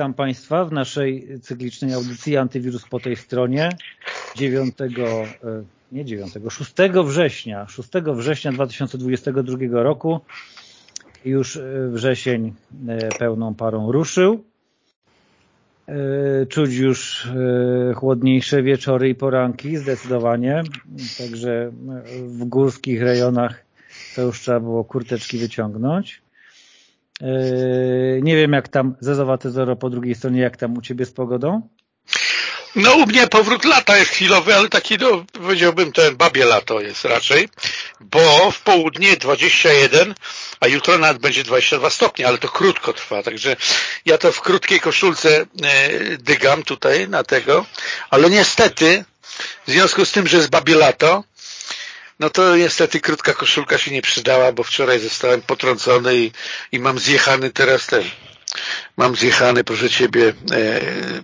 Witam Państwa w naszej cyklicznej audycji Antywirus po tej stronie 9, e, nie 9, 6 września, 6 września 2022 roku. Już e, wrzesień e, pełną parą ruszył. Czuć już chłodniejsze wieczory i poranki zdecydowanie. Także w górskich rejonach to już trzeba było kurteczki wyciągnąć. Yy, nie wiem jak tam Zezowate Zero po drugiej stronie, jak tam u Ciebie z pogodą? No u mnie powrót lata jest chwilowy, ale taki no, powiedziałbym ten babie lato jest raczej, bo w południe 21, a jutro nawet będzie 22 stopnie, ale to krótko trwa, także ja to w krótkiej koszulce e, dygam tutaj na tego, ale niestety w związku z tym, że jest babie lato, no to niestety krótka koszulka się nie przydała, bo wczoraj zostałem potrącony i, i mam zjechany teraz ten mam zjechany, proszę Ciebie,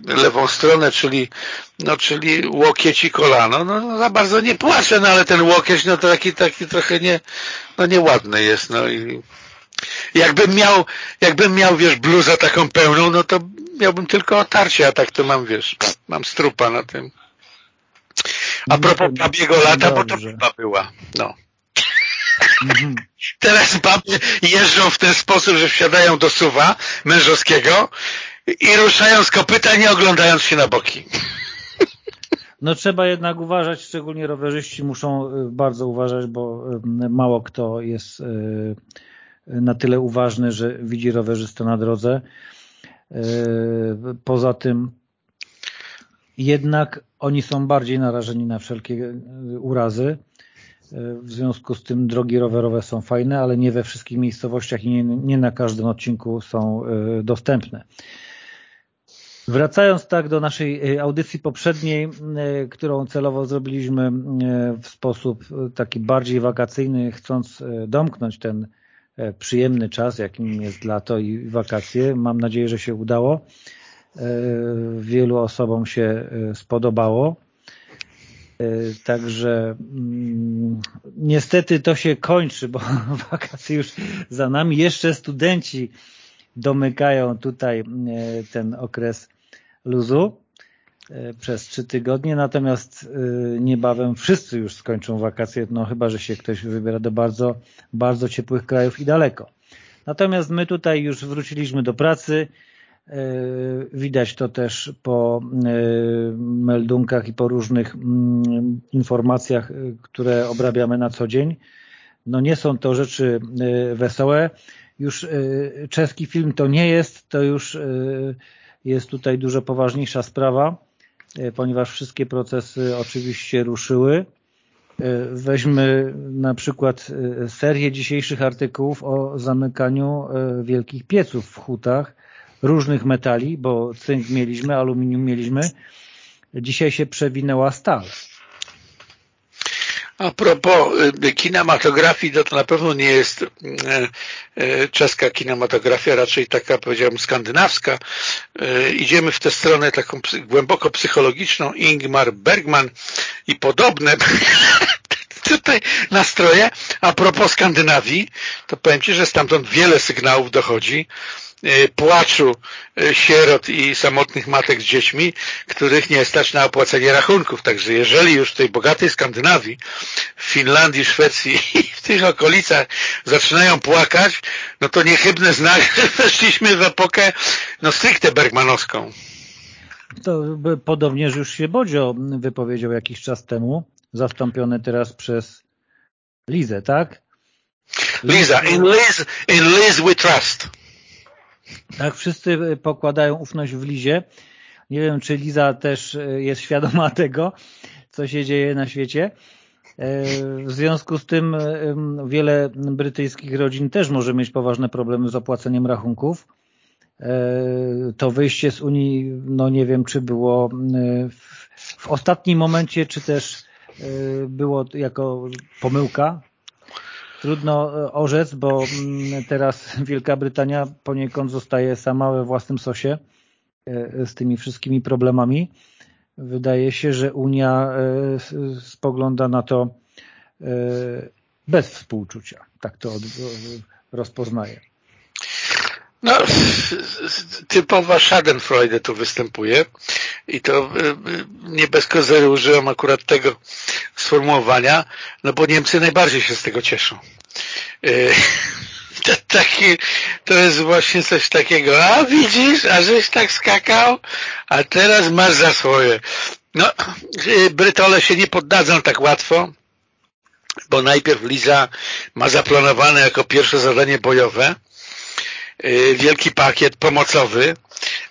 e, lewą stronę, czyli, no, czyli łokieć i kolano. No, no za bardzo nie płaczę, no ale ten łokieć, no to taki, taki trochę nie, no nieładny jest, no i jakbym miał, jakbym miał, wiesz, bluzę taką pełną, no to miałbym tylko otarcie, a tak to mam, wiesz, mam strupa na tym. A propos babiego lata, bo to chyba była. No. Mhm. Teraz baby jeżdżą w ten sposób, że wsiadają do suwa mężowskiego i ruszają z kopyta, nie oglądając się na boki. No trzeba jednak uważać, szczególnie rowerzyści muszą y, bardzo uważać, bo y, mało kto jest y, na tyle uważny, że widzi rowerzystę na drodze. Poza tym jednak oni są bardziej narażeni na wszelkie e, urazy. E, w związku z tym drogi rowerowe są fajne, ale nie we wszystkich miejscowościach i nie, nie na każdym odcinku są e, dostępne. Wracając tak do naszej audycji poprzedniej, którą celowo zrobiliśmy w sposób taki bardziej wakacyjny, chcąc domknąć ten przyjemny czas, jakim jest lato i wakacje. Mam nadzieję, że się udało. E, wielu osobom się e, spodobało. E, także mm, niestety to się kończy, bo wakacje już za nami. Jeszcze studenci domykają tutaj ten okres luzu przez trzy tygodnie, natomiast niebawem wszyscy już skończą wakacje, no chyba, że się ktoś wybiera do bardzo, bardzo ciepłych krajów i daleko. Natomiast my tutaj już wróciliśmy do pracy, widać to też po e, meldunkach i po różnych mm, informacjach, e, które obrabiamy na co dzień. No nie są to rzeczy wesołe. Już czeski film to nie jest, to już jest tutaj dużo poważniejsza sprawa, ponieważ wszystkie procesy oczywiście ruszyły. Weźmy na przykład serię dzisiejszych artykułów o zamykaniu wielkich pieców w hutach, różnych metali, bo cynk mieliśmy, aluminium mieliśmy. Dzisiaj się przewinęła stal. A propos y, kinematografii, to, to na pewno nie jest y, y, czeska kinematografia, raczej taka, powiedziałbym, skandynawska. Idziemy w tę stronę taką głęboko psychologiczną, Ingmar Bergman i podobne tutaj nastroje. A propos Skandynawii, to powiem Ci, że stamtąd wiele sygnałów dochodzi, płaczu e, sierot i samotnych matek z dziećmi, których nie stać na opłacenie rachunków. Także jeżeli już w tej bogatej Skandynawii, w Finlandii, Szwecji i w tych okolicach zaczynają płakać, no to niechybne znak, że weszliśmy w epokę no stricte bergmanowską. To podobnież już się Bodzio wypowiedział jakiś czas temu, zastąpiony teraz przez Lizę, tak? Liza, in Liz, in Liz we trust. Tak, wszyscy e, pokładają ufność w Lizie. Nie wiem, czy Liza też e, jest świadoma tego, co się dzieje na świecie. E, w związku z tym wiele brytyjskich rodzin też może mieć poważne problemy z opłaceniem rachunków. To wyjście z Unii, no nie wiem, czy było w ostatnim momencie, czy też było jako pomyłka Trudno e, orzec, bo mm, teraz Wielka Brytania poniekąd zostaje sama we własnym sosie e, z tymi wszystkimi problemami. Wydaje się, że Unia e, spogląda na to bez współczucia. Tak to rozpoznaje. No, typowa Schadenfreude tu występuje i to nie bez kozery użyłem akurat tego sformułowania, no bo Niemcy najbardziej się z tego cieszą. To, taki, to jest właśnie coś takiego, a widzisz, a żeś tak skakał, a teraz masz za swoje. No, Brytole się nie poddadzą tak łatwo, bo najpierw Liza ma zaplanowane jako pierwsze zadanie bojowe y, wielki pakiet pomocowy,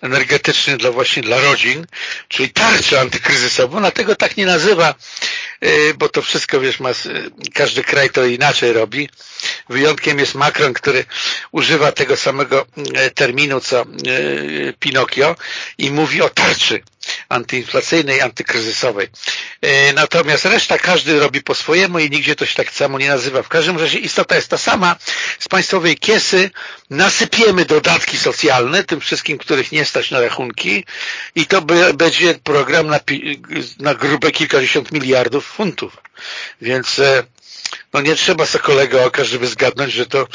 energetyczny dla właśnie dla rodzin, czyli tarczę antykryzysową, ona tego tak nie nazywa, y, bo to wszystko, wiesz, ma, każdy kraj to inaczej robi. Wyjątkiem jest Macron, który używa tego samego y, terminu, co Pinokio i mówi o tarczy antyinflacyjnej, antykryzysowej. E, natomiast reszta każdy robi po swojemu i nigdzie to się tak samo nie nazywa. W każdym razie istota jest ta sama. Z państwowej kiesy nasypiemy dodatki socjalne tym wszystkim, których nie stać na rachunki i to będzie program na, na grube kilkadziesiąt miliardów funtów. Więc e, no nie trzeba kolego oka, żeby zgadnąć, że to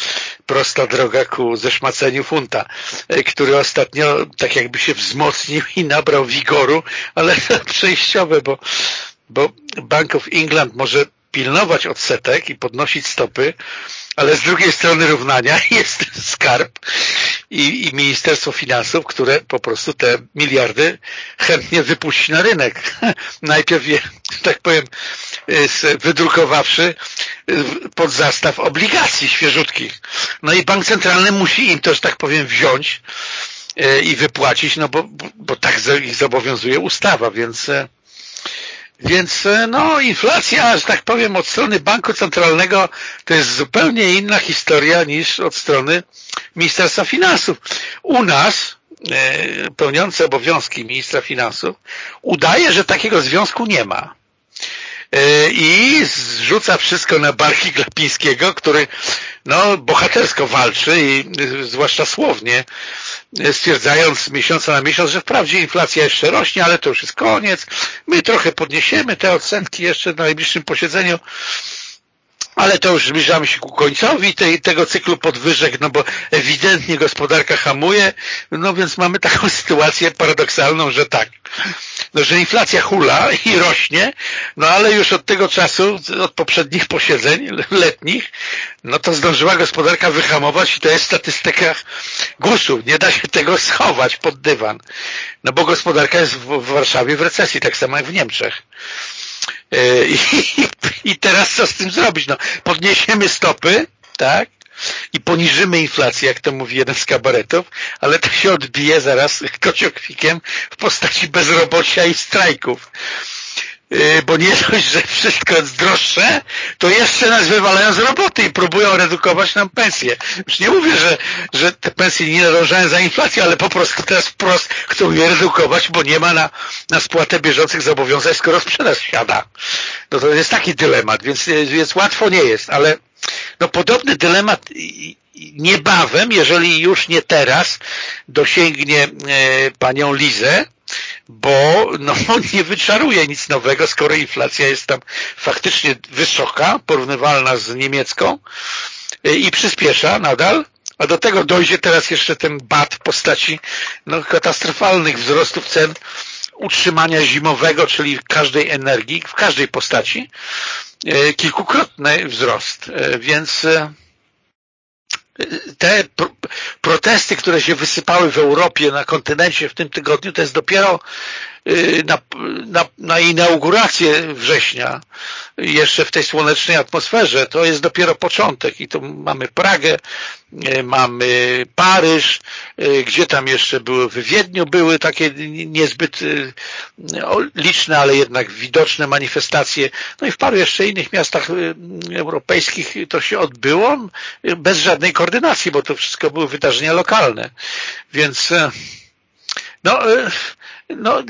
prosta droga ku zeszmaceniu funta, e, który ostatnio tak jakby się wzmocnił i nabrał wigoru, ale przejściowe, bo, bo Bank of England może pilnować odsetek i podnosić stopy, ale z drugiej strony równania jest skarb i, i Ministerstwo Finansów, które po prostu te miliardy chętnie wypuści na rynek. Najpierw je, tak powiem, wydrukowawszy pod zastaw obligacji świeżutkich. No i bank centralny musi im to, że tak powiem, wziąć e, i wypłacić, no bo, bo tak ich zobowiązuje ustawa, więc więc e, no, inflacja, że tak powiem, od strony banku centralnego to jest zupełnie inna historia niż od strony Ministerstwa Finansów. U nas e, pełniący obowiązki ministra finansów udaje, że takiego związku nie ma. E, I zrzuca wszystko na barki Glapińskiego, który no, bohatersko walczy i zwłaszcza słownie stwierdzając z miesiąca na miesiąc, że wprawdzie inflacja jeszcze rośnie, ale to już jest koniec. My trochę podniesiemy te ocenki jeszcze na najbliższym posiedzeniu, ale to już zbliżamy się ku końcowi tego cyklu podwyżek, no bo ewidentnie gospodarka hamuje, no więc mamy taką sytuację paradoksalną, że tak, no, że inflacja hula i rośnie, no ale już od tego czasu, od poprzednich posiedzeń letnich, no to zdążyła gospodarka wyhamować i to jest w statystykach GUS-u. Nie da się tego schować pod dywan. No bo gospodarka jest w Warszawie w recesji, tak samo jak w Niemczech. E, I, teraz co z tym zrobić? No, podniesiemy stopy, tak? I poniżymy inflację, jak to mówi jeden z kabaretów, ale to się odbije zaraz kociokwikiem w postaci bezrobocia i strajków. Y, bo nie dość, że wszystko jest droższe, to jeszcze nas wywalają z roboty i próbują redukować nam pensje. Już nie mówię, że, że te pensje nie nadążają za inflacją, ale po prostu teraz wprost chcą je redukować, bo nie ma na, na spłatę bieżących zobowiązań, skoro sprzedaż siada. No to jest taki dylemat, więc, więc łatwo nie jest, ale no podobny dylemat niebawem, jeżeli już nie teraz, dosięgnie e, panią Lizę, bo no, nie wyczaruje nic nowego, skoro inflacja jest tam faktycznie wysoka, porównywalna z niemiecką y, i przyspiesza nadal, a do tego dojdzie teraz jeszcze ten bat w postaci no, katastrofalnych wzrostów cen utrzymania zimowego, czyli każdej energii, w każdej postaci, y, kilkukrotny wzrost, y, więc te protesty, które się wysypały w Europie, na kontynencie w tym tygodniu, to jest dopiero na, na, na inaugurację września, jeszcze w tej słonecznej atmosferze, to jest dopiero początek i tu mamy Pragę, y, mamy Paryż, y, gdzie tam jeszcze były, w Wiedniu były takie niezbyt liczne, ale jednak widoczne manifestacje, no i w paru jeszcze innych miastach europejskich to się odbyło bez żadnej koordynacji, bo to wszystko były wydarzenia lokalne, więc no, no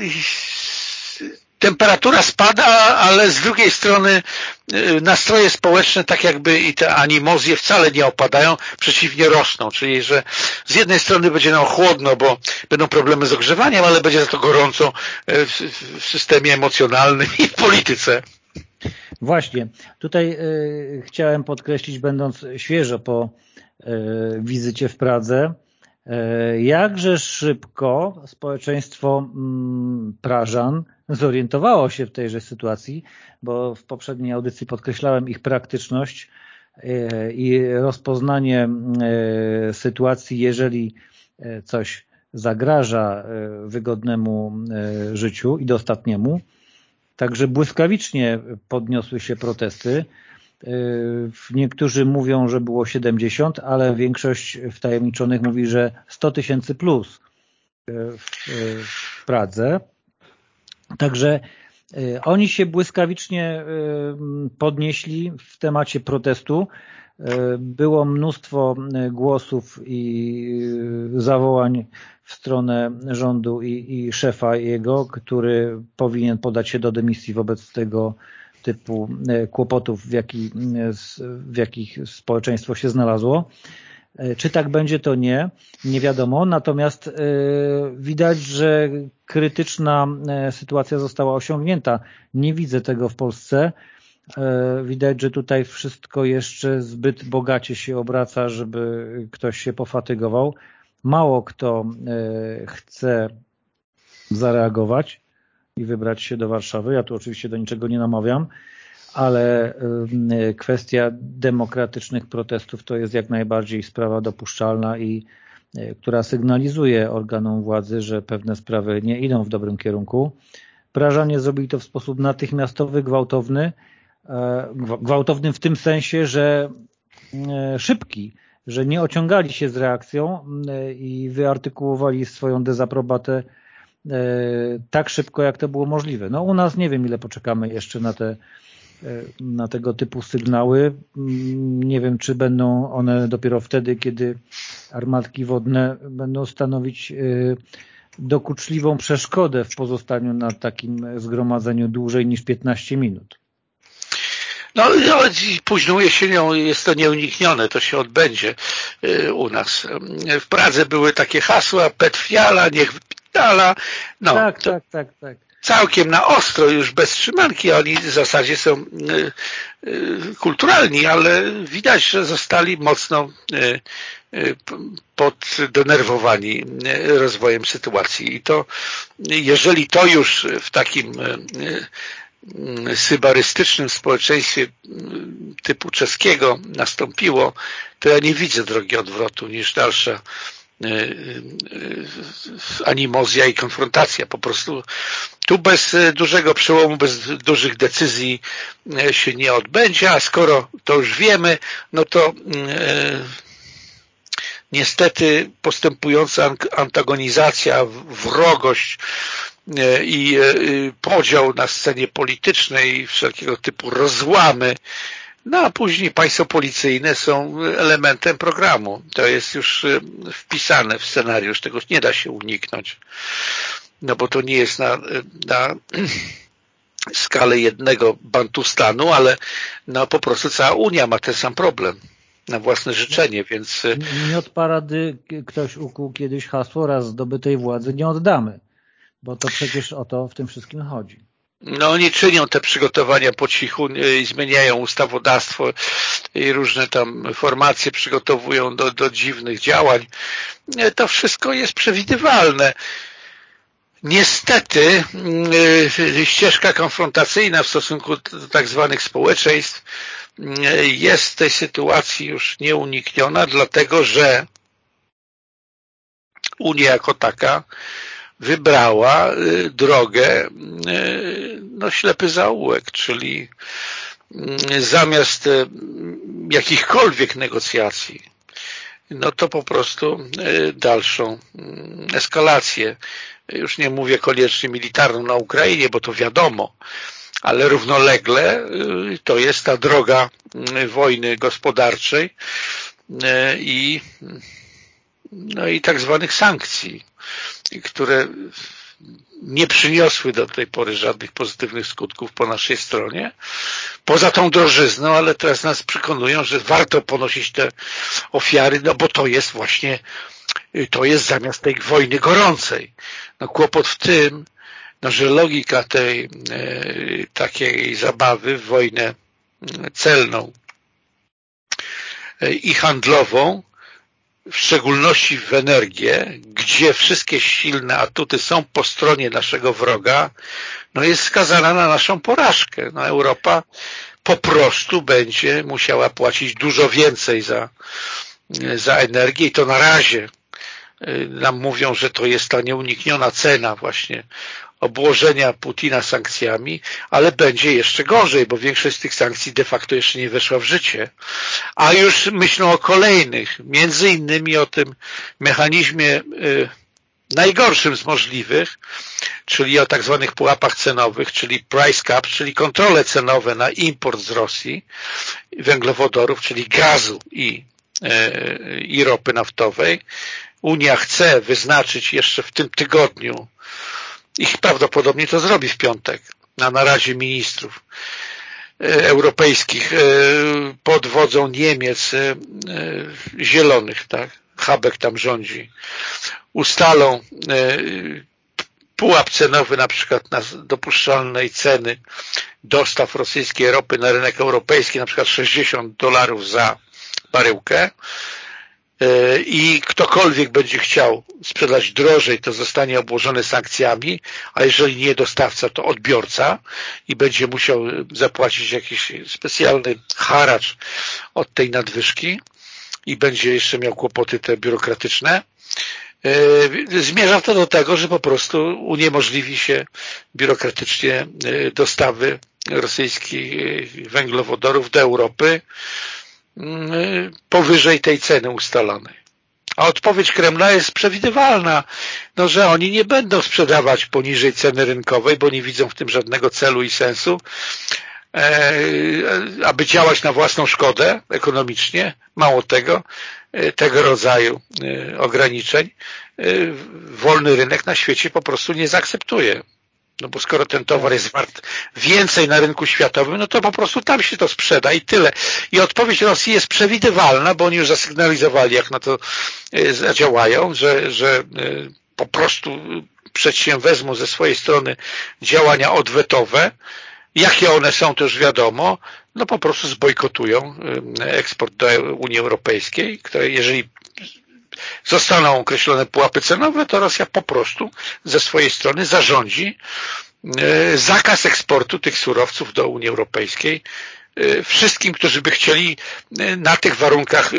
temperatura spada, ale z drugiej strony y, nastroje społeczne tak jakby i te animozje wcale nie opadają, przeciwnie rosną, czyli że z jednej strony będzie nam chłodno, bo będą problemy z ogrzewaniem, ale będzie za to gorąco y, w, systemie emocjonalnym i w polityce. Właśnie, tutaj y, chciałem podkreślić, będąc świeżo po y, wizycie w Pradze, Jakże szybko społeczeństwo mm, Prażan zorientowało się w tejże sytuacji, bo w poprzedniej audycji podkreślałem ich praktyczność i rozpoznanie sytuacji, jeżeli coś zagraża wygodnemu życiu i dostatniemu. Także błyskawicznie podniosły się protesty. Niektórzy mówią, że było 70, ale większość wtajemniczonych mówi, że 100 tysięcy plus w Pradze. Także oni się błyskawicznie podnieśli w temacie protestu. Było mnóstwo głosów i zawołań w stronę rządu i, i szefa jego, który powinien podać się do dymisji wobec tego typu e, kłopotów, w, jaki, w jakich społeczeństwo się znalazło. E, czy tak będzie, to nie, nie wiadomo. Natomiast e, widać, że krytyczna sytuacja została osiągnięta. Nie widzę tego w Polsce. Widać, że tutaj wszystko jeszcze zbyt bogacie się obraca, żeby ktoś się pofatygował. Mało kto chce zareagować i wybrać się do Warszawy. Ja tu oczywiście do niczego nie namawiam, ale kwestia demokratycznych protestów to jest jak najbardziej sprawa dopuszczalna i e, która sygnalizuje organom władzy, że pewne sprawy nie idą w dobrym kierunku. Prażanie zrobili to w sposób natychmiastowy, gwałtowny, e, gwałtowny w tym sensie, że e, szybki, że nie ociągali się z reakcją i wyartykułowali swoją dezaprobatę tak szybko, jak to było możliwe. No u nas nie wiem, ile poczekamy jeszcze na te e, na tego typu sygnały. Mm, nie wiem, czy będą one dopiero wtedy, kiedy armatki wodne będą stanowić e, dokuczliwą przeszkodę w pozostaniu na takim zgromadzeniu dłużej niż 15 minut. No, no późną jesienią jest to nieuniknione, to się odbędzie u nas. W Pradze były takie hasła, petfiala, niech No, tak, tak, tak, tak. Całkiem na ostro, już bez trzymanki. Oni w zasadzie są y, y, kulturalni, ale widać, że zostali mocno y, poddenerwowani rozwojem sytuacji. I to, jeżeli to już w takim sybarystycznym społeczeństwie typu czeskiego nastąpiło, to ja nie widzę drogi odwrotu niż dalsza animozja i konfrontacja. Po prostu tu bez dużego przełomu, bez dużych decyzji e, się nie odbędzie, a skoro to już wiemy, no to niestety postępująca antagonizacja, wrogość i podział na scenie politycznej, wszelkiego typu rozłamy no a później państwo policyjne są elementem programu. To jest już y, wpisane w scenariusz, tego nie da się uniknąć. No bo to nie jest na, na skalę jednego Bantustanu, ale no po prostu cała Unia ma ten sam problem na własne życzenie, więc... Y, nie od parady ktoś ukuł kiedyś hasło raz zdobytej władzy nie oddamy, bo to przecież o to w tym wszystkim chodzi. No oni czynią te przygotowania po cichu i zmieniają ustawodawstwo i różne tam formacje przygotowują do, do dziwnych działań. To wszystko jest przewidywalne. Niestety y, ścieżka konfrontacyjna w stosunku do tak zwanych społeczeństw jest tej sytuacji już nieunikniona, dlatego że Unia jako taka wybrała y, drogę y, no, ślepy zaułek, czyli y, zamiast jakichkolwiek negocjacji, no to po prostu dalszą eskalację. Już nie mówię koniecznie militarną na Ukrainie, bo to wiadomo, ale równolegle to jest ta droga wojny gospodarczej i, no i tak zwanych sankcji które nie przyniosły do tej pory żadnych pozytywnych skutków po naszej stronie, poza tą drożyzną, ale teraz nas przekonują, że warto ponosić te ofiary, no bo to jest właśnie, to jest zamiast tej wojny gorącej. No kłopot w tym, no, że logika tej e, takiej zabawy w wojnę celną e, i handlową w szczególności w energię, gdzie wszystkie silne atuty są po stronie naszego wroga, no jest skazana na naszą porażkę. No Europa po prostu będzie musiała płacić dużo więcej za, za energię i to na razie y, nam mówią, że to jest ta nieunikniona cena właśnie obłożenia Putina sankcjami, ale będzie jeszcze gorzej, bo większość z tych sankcji de facto jeszcze nie weszła w życie. A już myślą o kolejnych, między innymi o tym mechanizmie y, najgorszym z możliwych, czyli o tak zwanych pułapach cenowych, czyli price cap, czyli kontrole cenowe na import z Rosji węglowodorów, czyli gazu i, y, i ropy naftowej. Unia chce wyznaczyć jeszcze w tym tygodniu ich prawdopodobnie to zrobi w piątek na naradzie ministrów e, europejskich e, pod wodzą Niemiec e, zielonych, tak? Habek tam rządzi, ustalą pułap cenowy na przykład na dopuszczalnej ceny dostaw rosyjskiej ropy na rynek europejski, na przykład 60 dolarów za baryłkę i ktokolwiek będzie chciał sprzedać drożej, to zostanie obłożony sankcjami, a jeżeli nie dostawca, to odbiorca i będzie musiał zapłacić jakiś specjalny haracz od tej nadwyżki i będzie jeszcze miał kłopoty te biurokratyczne. E, zmierza to do tego, że po prostu uniemożliwi się biurokratycznie e, dostawy rosyjskich węglowodorów do Europy, powyżej tej ceny ustalonej. A odpowiedź Kremla jest przewidywalna, no, że oni nie będą sprzedawać poniżej ceny rynkowej, bo nie widzą w tym żadnego celu i sensu, e, aby działać na własną szkodę ekonomicznie. Mało tego, e, tego rodzaju e, ograniczeń wolny rynek na świecie po prostu nie zaakceptuje. No bo skoro ten towar jest wart więcej na rynku światowym, no to po prostu tam się to sprzeda i tyle. I odpowiedź Rosji jest przewidywalna, bo oni już zasygnalizowali, jak na to e, zadziałają, że, że e, po prostu przedsięwezmą ze swojej strony działania odwetowe. Jakie one są, to już wiadomo. No po prostu zbojkotują e, eksport do Unii Europejskiej, które jeżeli zostaną określone pułapy cenowe, to Rosja po prostu ze swojej strony zarządzi e, zakaz eksportu tych surowców do Unii Europejskiej e, wszystkim, którzy by chcieli e, na tych warunkach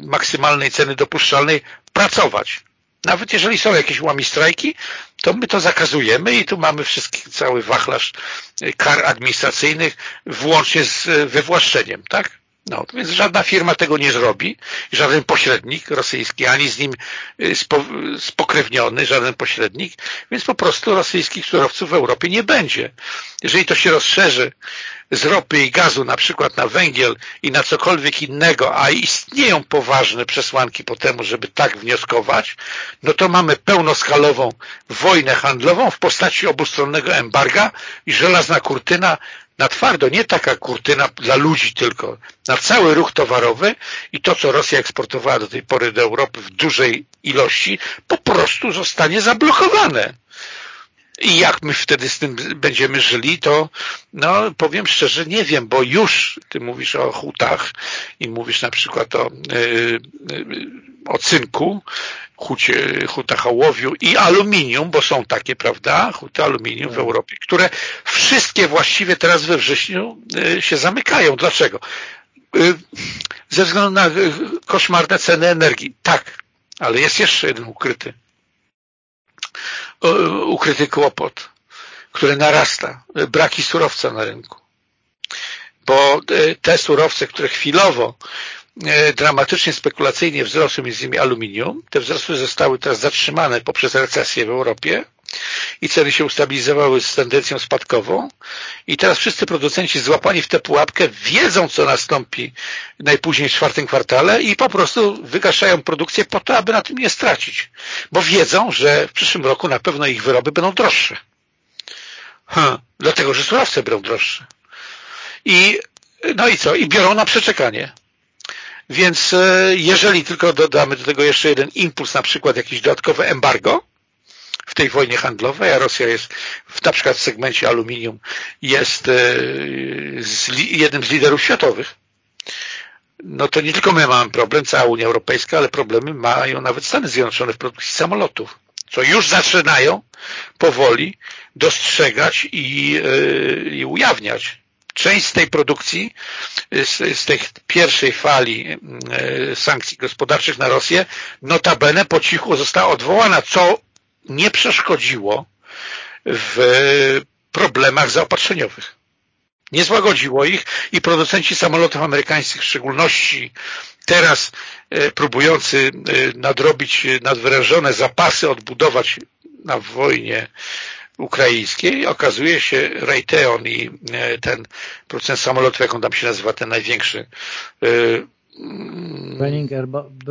maksymalnej ceny dopuszczalnej pracować. Nawet jeżeli są jakieś łami strajki, to my to zakazujemy i tu mamy wszystkich, cały wachlarz kar administracyjnych, włącznie z wywłaszczeniem, tak? No, więc żadna firma tego nie zrobi, żaden pośrednik rosyjski, ani z nim y, spokrewniony, żaden pośrednik, więc po prostu rosyjskich surowców w Europie nie będzie. Jeżeli to się rozszerzy z ropy i gazu na przykład na węgiel i na cokolwiek innego, a istnieją poważne przesłanki po temu, żeby tak wnioskować, no to mamy pełnoskalową wojnę handlową w postaci obustronnego embarga i żelazna kurtyna na twardo, nie taka kurtyna dla ludzi tylko, na cały ruch towarowy i to, co Rosja eksportowała do tej pory do Europy w dużej ilości, po prostu zostanie zablokowane. I jak my wtedy z tym będziemy żyli, to no powiem szczerze, nie wiem, bo już ty mówisz o hutach i mówisz na przykład o, yy, o cynku, hucie, hutach ołowiu i aluminium, bo są takie, prawda, huty aluminium w tak. Europie, które wszystkie właściwie teraz we wrześniu yy, się zamykają. Dlaczego? Yy, ze względu na koszmarne ceny energii. Tak, ale jest jeszcze jeden ukryty ukryty kłopot, który narasta, braki surowca na rynku. Bo te surowce, które chwilowo dramatycznie, spekulacyjnie wzrosły, między innymi aluminium, te wzrosty zostały teraz zatrzymane poprzez recesję w Europie i ceny się ustabilizowały z tendencją spadkową i teraz wszyscy producenci złapani w tę pułapkę wiedzą, co nastąpi najpóźniej w czwartym kwartale i po prostu wygaszają produkcję po to, aby na tym nie stracić, bo wiedzą, że w przyszłym roku na pewno ich wyroby będą droższe. Hmm, dlatego, że surowce będą droższe. I no i co? I biorą na przeczekanie. Więc e, jeżeli tylko dodamy do tego jeszcze jeden impuls, na przykład jakieś dodatkowe embargo, w tej wojnie handlowej, a Rosja jest w, na przykład w segmencie aluminium jest e, z, jednym z liderów światowych, no to nie tylko my mamy problem, cała Unia Europejska, ale problemy mają nawet Stany Zjednoczone w produkcji samolotów, co już zaczynają powoli dostrzegać i, yy, i ujawniać. Część z tej produkcji, z, z tej pierwszej fali yy, sankcji gospodarczych na Rosję, notabene po cichu została odwołana, co nie przeszkodziło w problemach zaopatrzeniowych. Nie złagodziło ich i producenci samolotów amerykańskich w szczególności teraz e, próbujący nadrobić nadwyrężone zapasy, odbudować na wojnie ukraińskiej, okazuje się Raytheon i e, ten producent samolotów, jak on tam się nazywa, ten największy Benning,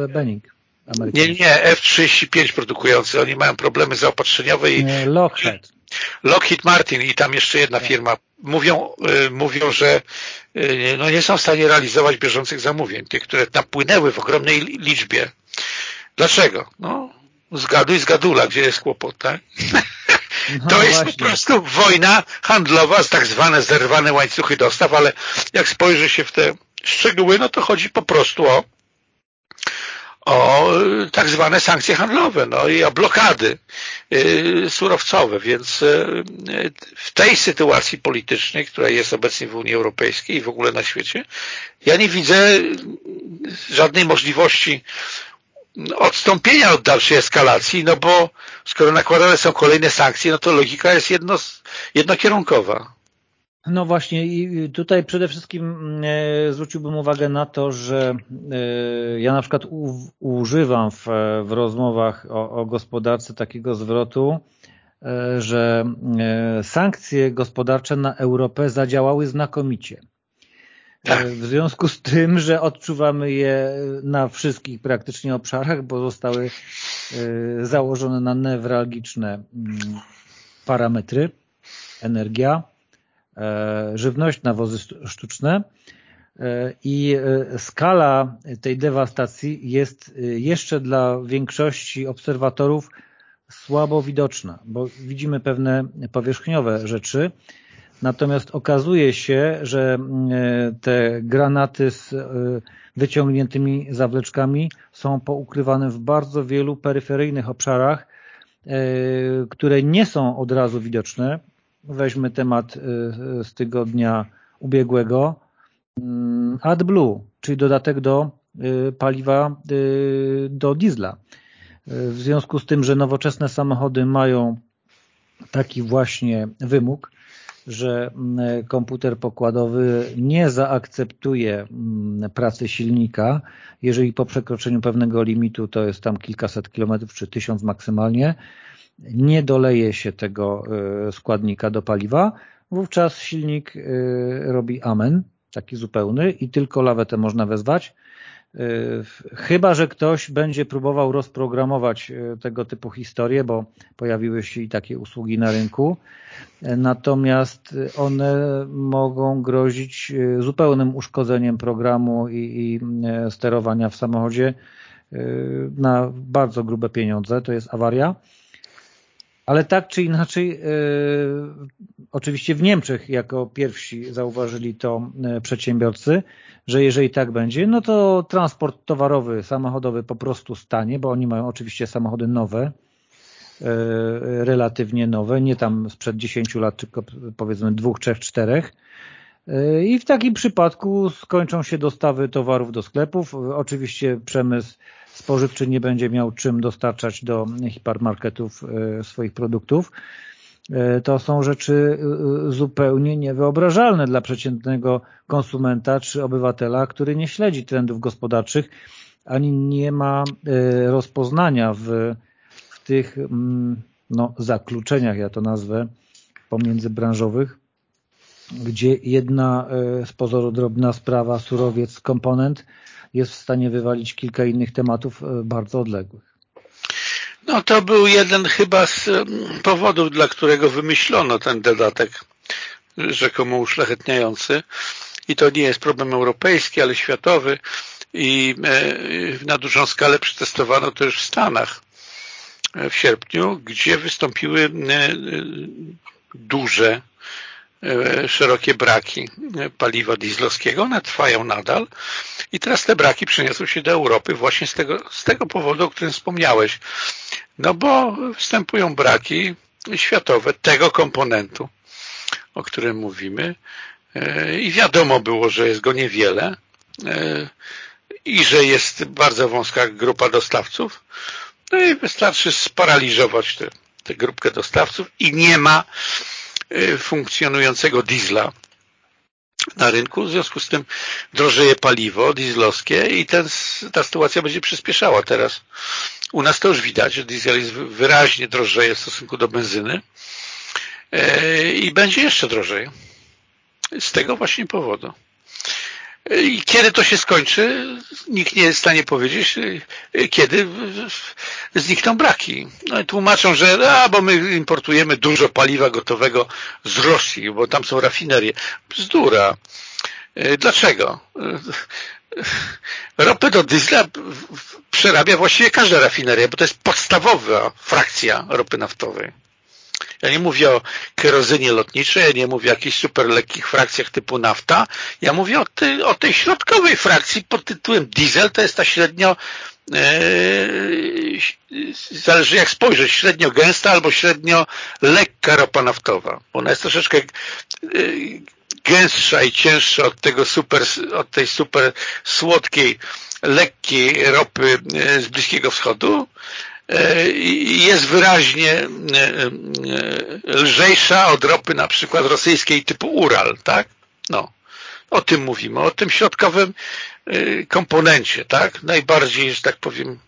Benning. Nie, nie, F-35 produkujący, oni mają problemy zaopatrzeniowe i Lockheed. Lockheed Martin i tam jeszcze jedna firma mówią, y, mówią, że y, no nie są w stanie realizować bieżących zamówień, tych, które napłynęły w ogromnej liczbie. Dlaczego? No, zgaduj zgadula, gdzie jest kłopot, tak? No, to jest właśnie. po prostu wojna handlowa z tak zwane zerwane łańcuchy dostaw, ale jak spojrzy się w te szczegóły, no to chodzi po prostu o o tak zwane sankcje handlowe no i o blokady y, surowcowe, więc y, w tej sytuacji politycznej, która jest obecnie w Unii Europejskiej i w ogóle na świecie, ja nie widzę żadnej możliwości odstąpienia od dalszej eskalacji, no bo skoro nakładane są kolejne sankcje, no to logika jest jedno, jednokierunkowa. No właśnie i tutaj przede wszystkim e, zwróciłbym uwagę na to, że e, ja na przykład używam w, w rozmowach o, o gospodarce takiego zwrotu, e, że sankcje gospodarcze na Europę zadziałały znakomicie. Tak. W związku z tym, że odczuwamy je na wszystkich praktycznie obszarach, bo zostały założone na newralgiczne mm, parametry, energia, E, żywność, nawozy sztuczne e, i e, skala tej dewastacji jest jeszcze dla większości obserwatorów słabo widoczna, bo widzimy pewne powierzchniowe rzeczy, natomiast okazuje się, że te granaty z wyciągniętymi zawleczkami są poukrywane w bardzo wielu peryferyjnych obszarach, które nie są od razu widoczne, weźmy temat z tygodnia ubiegłego, mm, AdBlue, czyli dodatek do paliwa do diesla. W związku z tym, że nowoczesne samochody mają taki właśnie wymóg, że mm, komputer pokładowy nie zaakceptuje mm, pracy silnika, jeżeli po przekroczeniu pewnego limitu to jest tam kilkaset kilometrów czy tysiąc maksymalnie, nie doleje się tego e, składnika do paliwa, wówczas silnik e, robi amen, taki zupełny i tylko lawetę można wezwać. E, chyba, że ktoś będzie próbował rozprogramować tego typu historie, bo pojawiły się i takie usługi na rynku, natomiast one mogą grozić zupełnym uszkodzeniem programu i, i sterowania w samochodzie na bardzo grube pieniądze, to jest awaria. Ale tak czy inaczej, yy, oczywiście w Niemczech jako pierwsi zauważyli to yy, przedsiębiorcy, że jeżeli tak będzie, no to transport towarowy, samochodowy po prostu stanie, bo oni mają oczywiście samochody nowe, yy, relatywnie nowe, nie tam sprzed 10 lat, tylko powiedzmy dwóch, trzech, czterech. I w takim przypadku skończą się dostawy towarów do sklepów. Oczywiście przemysł spożywczy nie będzie miał czym dostarczać do hipermarketów e, swoich produktów. E, to są rzeczy e, zupełnie niewyobrażalne dla przeciętnego konsumenta czy obywatela, który nie śledzi trendów gospodarczych, ani nie ma rozpoznania w, w tych mm, no, zakluczeniach, ja to nazwę, pomiędzybranżowych, gdzie jedna z pozoru drobna sprawa, surowiec, komponent jest w stanie wywalić kilka innych tematów e, bardzo odległych. No to był jeden chyba z powodów, dla którego wymyślono ten dodatek rzekomo uszlachetniający. I to nie jest problem europejski, ale światowy i e, na dużą skalę przetestowano to już w Stanach e, w sierpniu, gdzie wystąpiły duże szerokie braki paliwa dieslowskiego, one trwają nadal. I teraz te braki przeniosły się do Europy właśnie z tego, z tego powodu, o którym wspomniałeś. No bo występują braki światowe tego komponentu, o którym mówimy. I wiadomo było, że jest go niewiele i że jest bardzo wąska grupa dostawców, no i wystarczy sparaliżować tę, grupkę dostawców i nie ma funkcjonującego diesla na rynku, w związku z tym drożeje paliwo dieslowskie i ten, ta sytuacja będzie przyspieszała teraz. U nas to już widać, że diesel jest wyraźnie drożeje w stosunku do benzyny y, i będzie jeszcze drożej. Z tego właśnie powodu. I kiedy to się skończy, nikt nie jest w stanie powiedzieć, kiedy znikną braki. No i tłumaczą, że a, bo my importujemy dużo paliwa gotowego z Rosji, bo tam są rafinerie. Bzdura. Dlaczego? Ropę do diesla przerabia właściwie każda rafineria, bo to jest podstawowa frakcja ropy naftowej. Ja nie mówię o kerozynie lotniczej, ja nie mówię o jakichś super lekkich frakcjach typu nafta. Ja mówię o, ty, o tej środkowej frakcji pod tytułem diesel, to jest ta średnio e, zależy jak spojrzeć, średnio gęsta albo średnio lekka ropa naftowa. Ona jest troszeczkę e, gęstsza i cięższa od tego super, od tej super słodkiej, lekkiej ropy e, z Bliskiego Wschodu, E, jest wyraźnie e, e, lżejsza od ropy na przykład rosyjskiej typu Ural, tak? No, o tym mówimy, o tym środkowym komponencie, tak? Najbardziej, że tak powiem,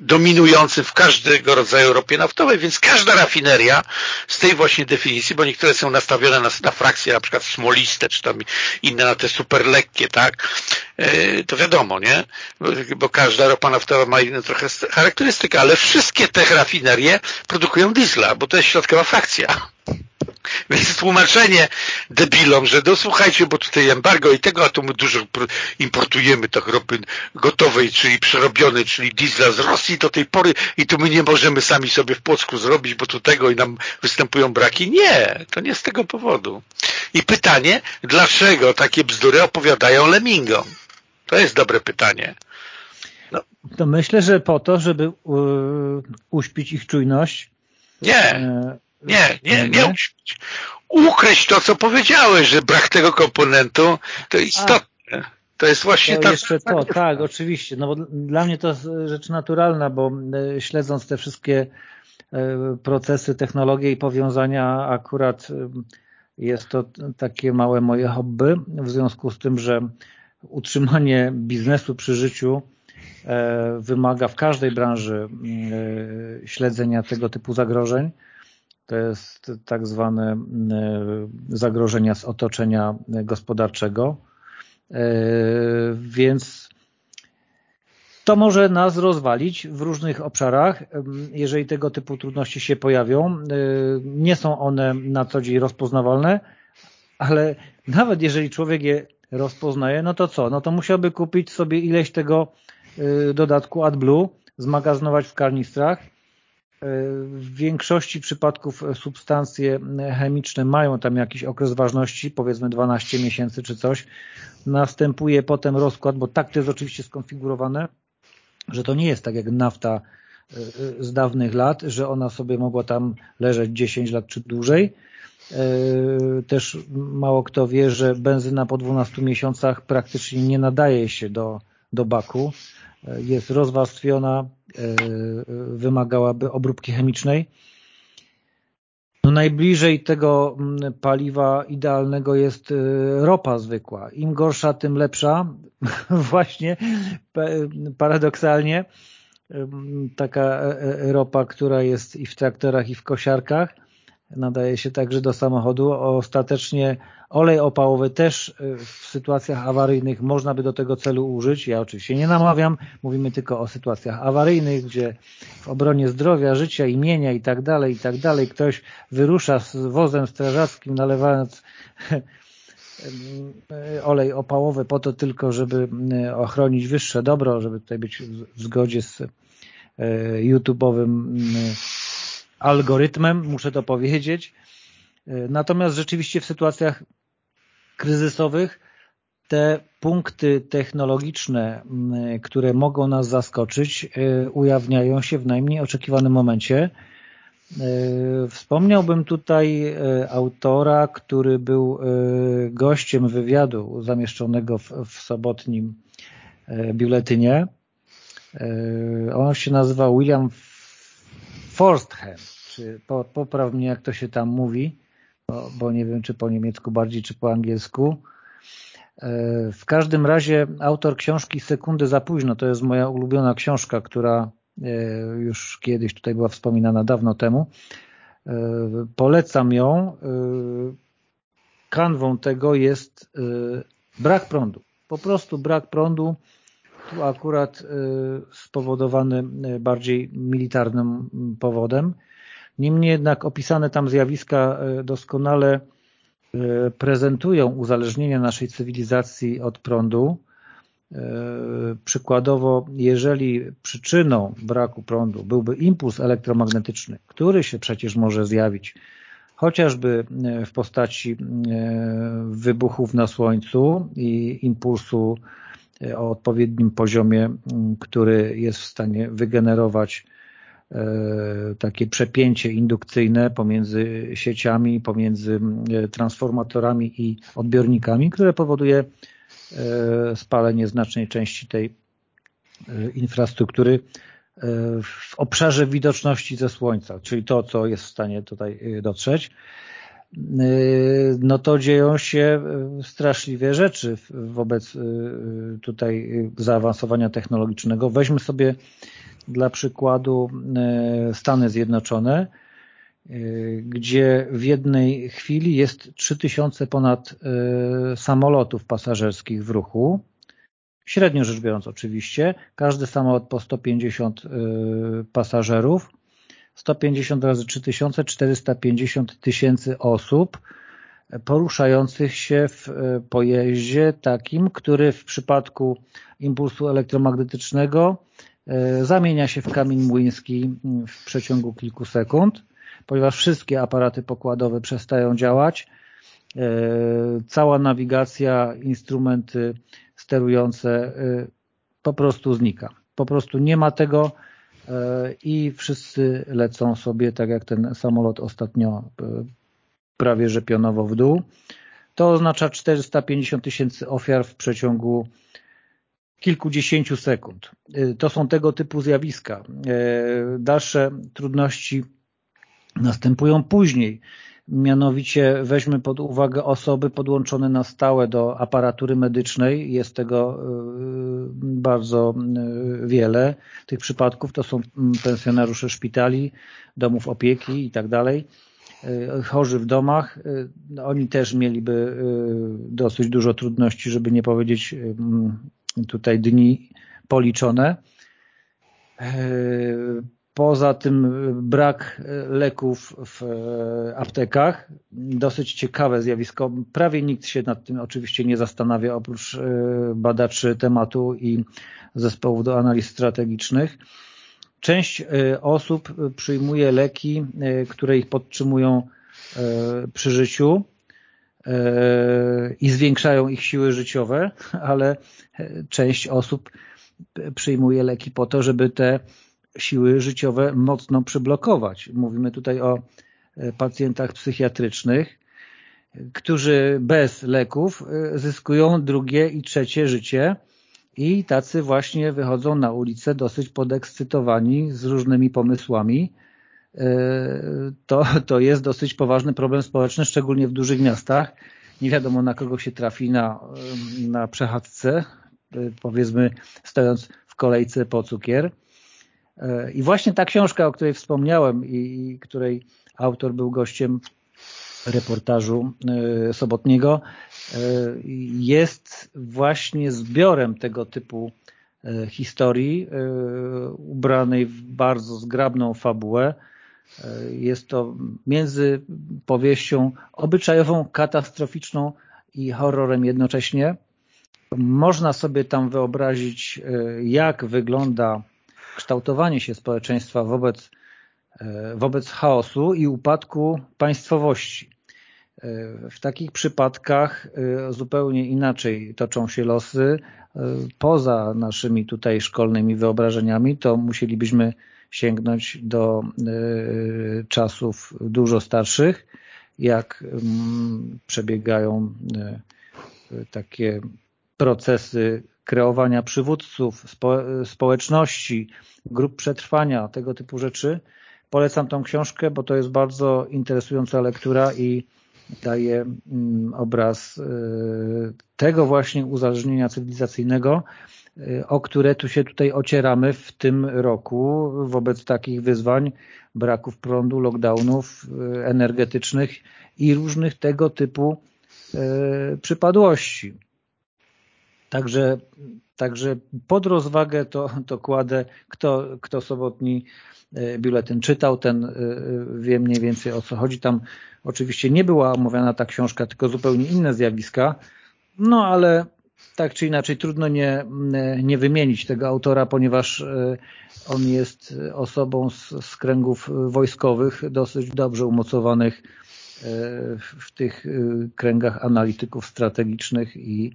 dominującym w każdego rodzaju ropie naftowej, więc każda rafineria z tej właśnie definicji, bo niektóre są nastawione na, na frakcje na przykład smoliste, czy tam inne na te super lekkie, tak, e, to wiadomo, nie? Bo, bo każda ropa naftowa ma inną trochę charakterystykę, ale wszystkie te rafinerie produkują diesla, bo to jest środkowa frakcja. Więc tłumaczenie debilom, że no słuchajcie, bo tutaj embargo i tego, a to my dużo importujemy tak ropy gotowej, czyli przerobionej, czyli diesla z Rosji do tej pory i tu my nie możemy sami sobie w Płocku zrobić, bo tu tego i nam występują braki. Nie, to nie z tego powodu. I pytanie, dlaczego takie bzdury opowiadają lemingom? To jest dobre pytanie. No. To myślę, że po to, żeby uśpić ich czujność. Nie. Nie, nie, nie. Ukryć to, co powiedziałeś, że brak tego komponentu to istotne. A. To jest właśnie to ta... jeszcze to, tak, oczywiście. No bo dla mnie to rzecz naturalna, bo e, śledząc te wszystkie e, procesy, technologie i powiązania akurat e, jest to takie małe moje hobby, w związku z tym, że utrzymanie biznesu przy życiu wymaga w każdej branży śledzenia tego typu zagrożeń to jest tak zwane e, zagrożenia z otoczenia gospodarczego. E, więc to może nas rozwalić w różnych obszarach, jeżeli tego typu trudności się pojawią. E, nie są one na co dzień rozpoznawalne, ale nawet jeżeli człowiek je rozpoznaje, no to co? No to musiałby kupić sobie ileś tego dodatku AdBlue, zmagazynować w karnistrach w większości przypadków substancje chemiczne mają tam jakiś okres ważności, powiedzmy 12 miesięcy czy coś. Następuje potem rozkład, bo tak to jest oczywiście skonfigurowane, że to nie jest tak jak nafta e, z dawnych lat, że ona sobie mogła tam leżeć 10 lat czy dłużej. E, też mało kto wie, że benzyna po 12 miesiącach praktycznie nie nadaje się do, do baku jest rozwarstwiona, e, wymagałaby obróbki chemicznej. No najbliżej tego mm, paliwa idealnego jest e, ropa zwykła. Im gorsza, tym lepsza. Właśnie paradoksalnie taka e, ropa, która jest i w traktorach, i w kosiarkach, nadaje się także do samochodu. Ostatecznie olej opałowy też y, w sytuacjach awaryjnych można by do tego celu użyć. Ja oczywiście nie namawiam, mówimy tylko o sytuacjach awaryjnych, gdzie w obronie zdrowia, życia, imienia i tak dalej, i tak dalej ktoś wyrusza z wozem strażackim nalewając olej opałowy po to tylko, żeby y, ochronić wyższe dobro, żeby tutaj być w zgodzie z y, YouTube'owym algorytmem, muszę to powiedzieć, Natomiast rzeczywiście w sytuacjach kryzysowych te punkty technologiczne, które mogą nas zaskoczyć, ujawniają się w najmniej oczekiwanym momencie. Wspomniałbym tutaj autora, który był gościem wywiadu zamieszczonego w, w sobotnim biuletynie. On się nazywa William Forstham, czy popraw mnie jak to się tam mówi, bo, nie wiem czy po niemiecku bardziej, czy po angielsku. W każdym razie autor książki Sekundy za późno, to jest moja ulubiona książka, która już kiedyś tutaj była wspominana dawno temu. Polecam ją. Kanwą tego jest brak prądu. Po prostu brak prądu tu akurat spowodowany bardziej militarnym powodem. Niemniej jednak opisane tam zjawiska y, doskonale prezentują uzależnienie naszej cywilizacji od prądu. Przykładowo, jeżeli przyczyną braku prądu byłby impuls elektromagnetyczny, który się przecież może zjawić chociażby w postaci wybuchów na Słońcu i impulsu o odpowiednim poziomie, który jest w stanie wygenerować e, takie przepięcie indukcyjne pomiędzy sieciami, pomiędzy transformatorami i odbiornikami, które powoduje e, spalenie znacznej części tej e, infrastruktury w obszarze widoczności ze Słońca, czyli to, co jest w stanie tutaj dotrzeć. Y, no to dzieją się y, straszliwie rzeczy wobec y, tutaj zaawansowania technologicznego. Weźmy sobie dla przykładu Stany Zjednoczone, gdzie w jednej chwili jest 3000 ponad samolotów pasażerskich w ruchu. Średnio rzecz biorąc oczywiście. Każdy samolot po 150 pasażerów 150 razy 3000, 450 tysięcy osób poruszających się w e, pojeździe takim, który w przypadku impulsu elektromagnetycznego e, zamienia się w kamień młyński w przeciągu kilku sekund, ponieważ wszystkie aparaty pokładowe przestają działać, e, cała nawigacja, instrumenty sterujące po prostu znika. Po prostu nie ma tego, i wszyscy lecą sobie, tak jak ten samolot ostatnio e, prawie że pionowo w dół. To oznacza 450 tysięcy ofiar w przeciągu kilkudziesięciu sekund. E, to są tego typu zjawiska. E, dalsze trudności następują później. Mianowicie weźmy pod uwagę osoby podłączone na stałe do aparatury medycznej. Jest tego y, bardzo y, wiele. Tych przypadków to są mm, pensjonariusze szpitali, domów opieki i tak dalej. Y, chorzy w domach, oni też mieliby dosyć dużo trudności, żeby nie powiedzieć tutaj dni policzone Poza tym y, brak y, leków w y, aptekach. Dosyć ciekawe zjawisko. Prawie nikt się nad tym oczywiście nie zastanawia, oprócz badaczy tematu i zespołów do analiz strategicznych. Część osób przyjmuje leki, które ich podtrzymują przy życiu i zwiększają ich siły życiowe, ale część osób przyjmuje leki po to, żeby te siły życiowe mocno przyblokować. Mówimy tutaj o e, pacjentach psychiatrycznych, którzy bez leków e, zyskują drugie i trzecie życie i tacy właśnie wychodzą na ulicę dosyć podekscytowani z różnymi pomysłami. E, to, to jest dosyć poważny problem społeczny, szczególnie w dużych miastach. Nie wiadomo na kogo się trafi na, na przechadzce, powiedzmy stojąc w kolejce po cukier. E, I właśnie ta książka, o której wspomniałem i, której autor był gościem reportażu e, sobotniego, e, jest właśnie zbiorem tego typu historii, ubranej w bardzo zgrabną fabułę. Jest to między powieścią obyczajową, katastroficzną i horrorem jednocześnie. Można sobie tam wyobrazić, jak wygląda kształtowanie się społeczeństwa wobec, e, wobec chaosu i upadku państwowości. W takich przypadkach zupełnie inaczej toczą się losy. Poza naszymi tutaj szkolnymi wyobrażeniami to musielibyśmy sięgnąć do czasów dużo starszych, jak mm, przebiegają takie procesy kreowania przywódców, spo, społeczności, grup przetrwania, tego typu rzeczy. Polecam tą książkę, bo to jest bardzo interesująca lektura i daje mm, obraz y, tego właśnie uzależnienia cywilizacyjnego, y, o które tu się tutaj ocieramy w tym roku wobec takich wyzwań, braków prądu, lockdownów y, energetycznych i różnych tego typu przypadłości. Także, także pod rozwagę to, to kładę, kto, kto sobotni e, biuletyn czytał, ten e, wie mniej więcej o co chodzi. Tam oczywiście nie była omawiana ta książka, tylko zupełnie inne zjawiska, no ale tak czy inaczej trudno nie, nie wymienić tego autora, ponieważ e, on jest osobą z, z kręgów wojskowych, dosyć dobrze umocowanych w tych kręgach analityków strategicznych i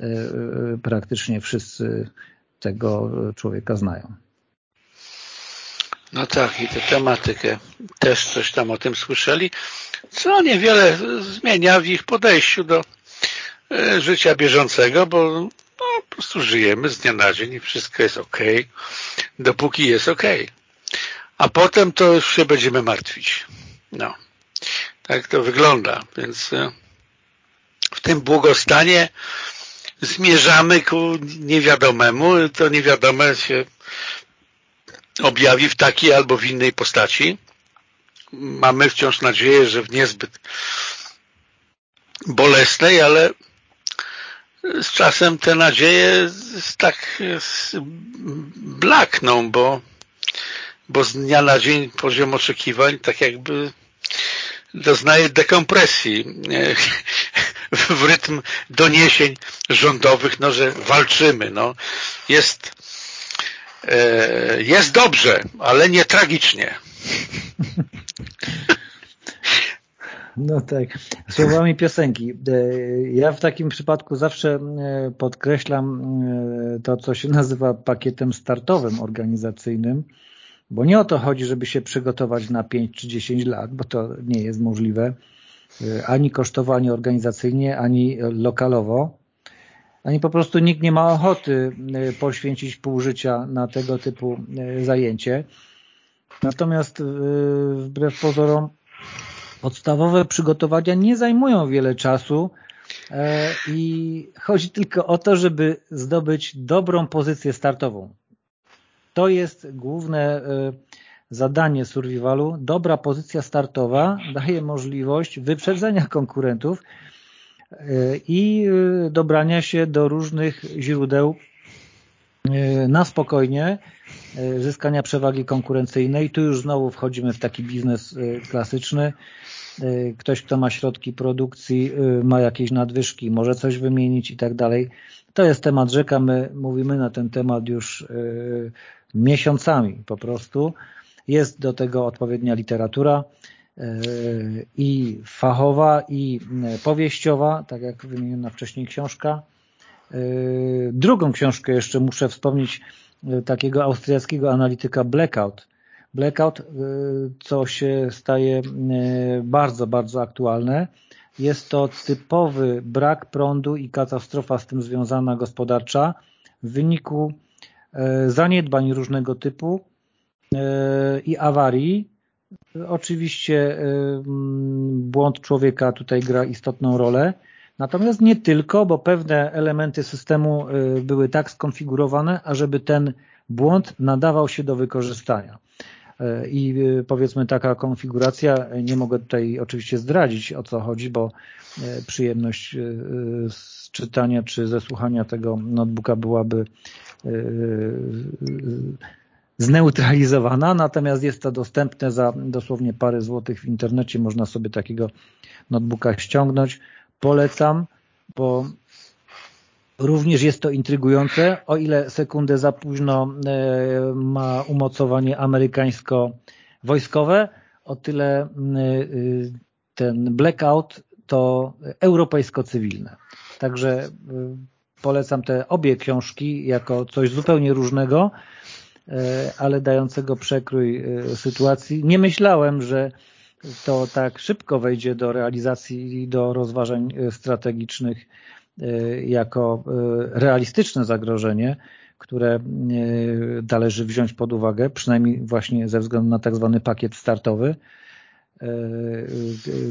E, e, praktycznie wszyscy tego człowieka znają. No tak, i tę tematykę też coś tam o tym słyszeli, co niewiele zmienia w ich podejściu do e, życia bieżącego, bo no, po prostu żyjemy z dnia na dzień i wszystko jest ok, dopóki jest ok. A potem to już się będziemy martwić. No, tak to wygląda, więc w tym błogostanie zmierzamy ku niewiadomemu, to niewiadome się objawi w takiej albo w innej postaci. Mamy wciąż nadzieję, że w niezbyt bolesnej, ale z czasem te nadzieje tak blakną, bo, bo z dnia na dzień poziom oczekiwań tak jakby doznaje dekompresji w rytm doniesień rządowych, no, że walczymy. No. Jest, e, jest dobrze, ale nie tragicznie. No tak, słowami piosenki. E, ja w takim przypadku zawsze e, podkreślam e, to, co się nazywa pakietem startowym organizacyjnym, bo nie o to chodzi, żeby się przygotować na 5 czy 10 lat, bo to nie jest możliwe, Y, ani kosztowo, ani organizacyjnie, ani lokalowo, ani po prostu nikt nie ma ochoty y, poświęcić pół życia na tego typu y, zajęcie. Natomiast wbrew pozorom podstawowe przygotowania nie zajmują wiele czasu i chodzi tylko o to, żeby zdobyć dobrą pozycję startową. To jest główne zadanie survivalu, dobra pozycja startowa daje możliwość wyprzedzenia konkurentów e, i e, dobrania się do różnych źródeł na spokojnie, zyskania przewagi konkurencyjnej. Tu już znowu wchodzimy w taki biznes klasyczny. Ktoś, kto ma środki produkcji, ma jakieś nadwyżki, może coś wymienić i tak dalej. To jest temat rzeka. My mówimy na ten temat już miesiącami po prostu. Jest do tego odpowiednia literatura e, i fachowa, i e, powieściowa, tak jak wymieniona wcześniej książka. E, drugą książkę jeszcze muszę wspomnieć takiego austriackiego analityka Blackout. Blackout, co się staje bardzo, bardzo aktualne. Jest to typowy brak prądu i katastrofa z tym związana gospodarcza w wyniku zaniedbań różnego typu, i awarii. Oczywiście błąd człowieka tutaj gra istotną rolę, natomiast nie tylko, bo pewne elementy systemu były tak skonfigurowane, ażeby ten błąd nadawał się do wykorzystania. I powiedzmy taka konfiguracja, nie mogę tutaj oczywiście zdradzić o co chodzi, bo przyjemność z czytania czy ze słuchania tego notebooka byłaby zneutralizowana, natomiast jest to dostępne za dosłownie parę złotych w internecie. Można sobie takiego notebooka ściągnąć. Polecam, bo również jest to intrygujące. O ile sekundę za późno ma umocowanie amerykańsko-wojskowe, o tyle ten blackout to europejsko-cywilne. Także polecam te obie książki jako coś zupełnie różnego, ale dającego przekrój sytuacji. Nie myślałem, że to tak szybko wejdzie do realizacji i do rozważań strategicznych jako realistyczne zagrożenie, które należy wziąć pod uwagę, przynajmniej właśnie ze względu na tak zwany pakiet startowy.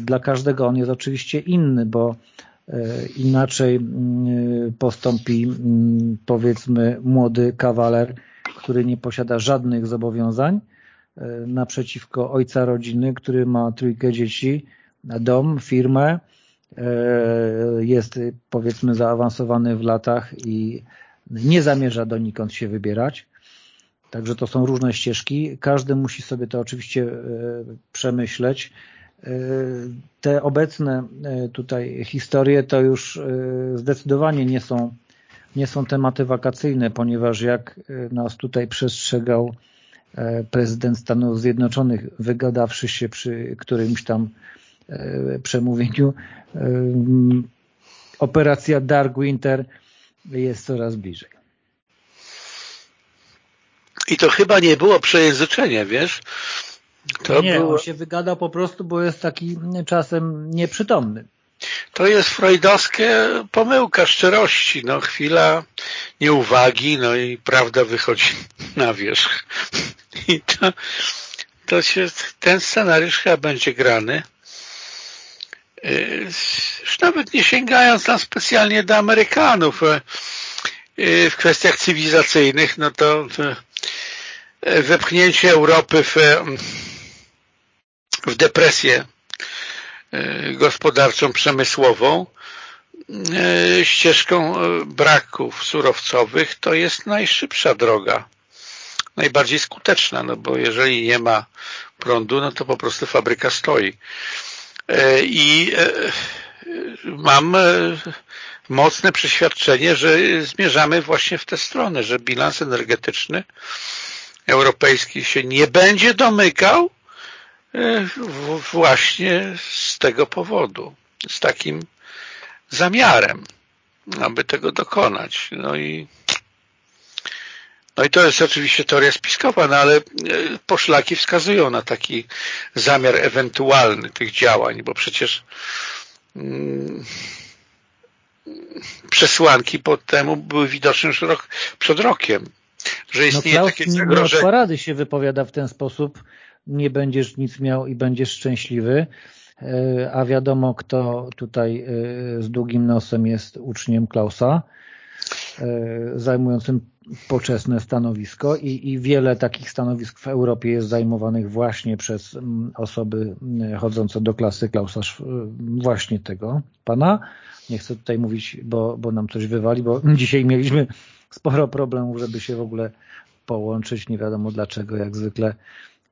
Dla każdego on jest oczywiście inny, bo inaczej postąpi powiedzmy młody kawaler, który nie posiada żadnych zobowiązań naprzeciwko ojca rodziny, który ma trójkę dzieci, dom, firmę, jest powiedzmy zaawansowany w latach i nie zamierza donikąd się wybierać. Także to są różne ścieżki. Każdy musi sobie to oczywiście przemyśleć. Te obecne tutaj historie to już zdecydowanie nie są, nie są tematy wakacyjne, ponieważ jak nas tutaj przestrzegał prezydent Stanów Zjednoczonych, wygadawszy się przy którymś tam przemówieniu, operacja Dark Winter jest coraz bliżej. I to chyba nie było przejęzyczenie, wiesz? To nie, było... on się wygadał po prostu, bo jest taki czasem nieprzytomny. To jest freudowska pomyłka szczerości. No, chwila nieuwagi, no i prawda wychodzi na wierzch. I to, to się, ten scenariusz chyba będzie grany. Już nawet nie sięgając tam specjalnie do Amerykanów w kwestiach cywilizacyjnych, no to wepchnięcie Europy w, w depresję gospodarczą, przemysłową ścieżką braków surowcowych to jest najszybsza droga najbardziej skuteczna, no bo jeżeli nie ma prądu, no to po prostu fabryka stoi. I mam mocne przeświadczenie, że zmierzamy właśnie w tę stronę, że bilans energetyczny europejski się nie będzie domykał właśnie z tego powodu, z takim zamiarem, aby tego dokonać. No i no i to jest oczywiście teoria spiskowa, no ale poszlaki wskazują na taki zamiar ewentualny tych działań, bo przecież mm, przesłanki pod temu były widoczne już rok, przed rokiem, że istnieje no, takie zagrożenie. Rady się wypowiada w ten sposób, nie będziesz nic miał i będziesz szczęśliwy, e, a wiadomo kto tutaj e, z długim nosem jest uczniem Klausa, e, zajmującym poczesne stanowisko i, i wiele takich stanowisk w Europie jest zajmowanych właśnie przez osoby chodzące do klasy Klausa właśnie tego pana. Nie chcę tutaj mówić, bo, bo nam coś wywali, bo dzisiaj mieliśmy sporo problemów, żeby się w ogóle połączyć, nie wiadomo dlaczego, jak zwykle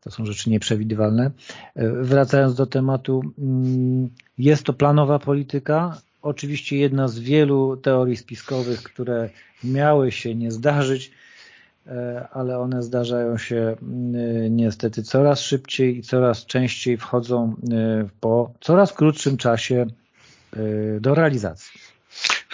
to są rzeczy nieprzewidywalne. E, wracając do tematu, mm, jest to planowa polityka, oczywiście jedna z wielu teorii spiskowych, które miały się nie zdarzyć, e, ale one zdarzają się mm, niestety coraz szybciej i coraz częściej wchodzą e, po coraz krótszym czasie do realizacji.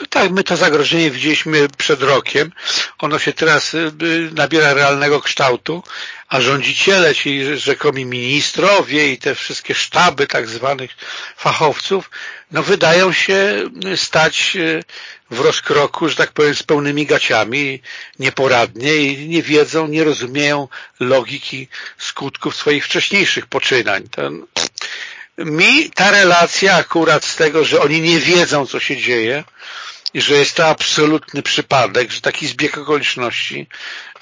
Tak, my to zagrożenie widzieliśmy przed rokiem. Ono się teraz y, y, nabiera realnego kształtu, a rządziciele, ci rzekomi ministrowie i te wszystkie sztaby tak zwanych fachowców, no wydają się stać y, w rozkroku, że tak powiem, z pełnymi gaciami, nieporadnie i nie wiedzą, nie rozumieją logiki skutków swoich wcześniejszych poczynań. Ten, mi ta relacja akurat z tego, że oni nie wiedzą, co się dzieje, i że jest to absolutny przypadek, że taki zbieg okoliczności,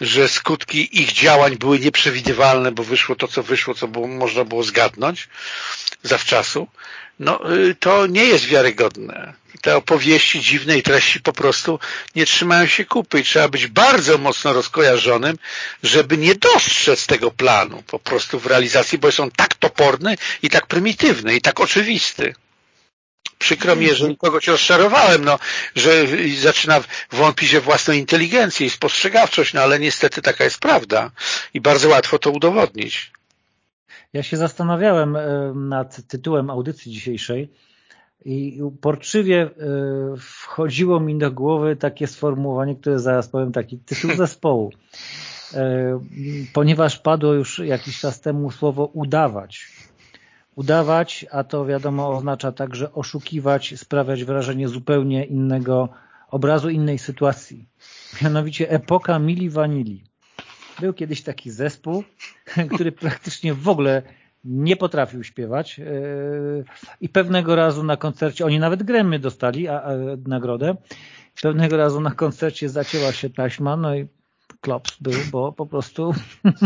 że skutki ich działań były nieprzewidywalne, bo wyszło to, co wyszło, co było, można było zgadnąć zawczasu, no y, to nie jest wiarygodne. Te opowieści dziwnej treści po prostu nie trzymają się kupy i trzeba być bardzo mocno rozkojarzonym, żeby nie dostrzec tego planu po prostu w realizacji, bo jest on tak toporny i tak prymitywny i tak oczywisty. Przykro mi, jeżeli kogoś rozczarowałem, no, że zaczyna wątpić we własną inteligencję i spostrzegawczość, no ale niestety taka jest prawda i bardzo łatwo to udowodnić. Ja się zastanawiałem e, nad tytułem audycji dzisiejszej I uporczywie wchodziło mi do głowy takie sformułowanie, które zaraz powiem, taki tytuł zespołu. Ponieważ padło już jakiś czas temu słowo udawać. Udawać, a to wiadomo oznacza także oszukiwać, sprawiać wrażenie zupełnie innego obrazu, innej sytuacji. Mianowicie epoka Mili Vanilli. Był kiedyś taki zespół, który praktycznie w ogóle nie potrafił śpiewać yy, i pewnego razu na koncercie, oni nawet Grammy dostali a, a, nagrodę, pewnego razu na koncercie zacięła się taśma, no i klops był, bo po prostu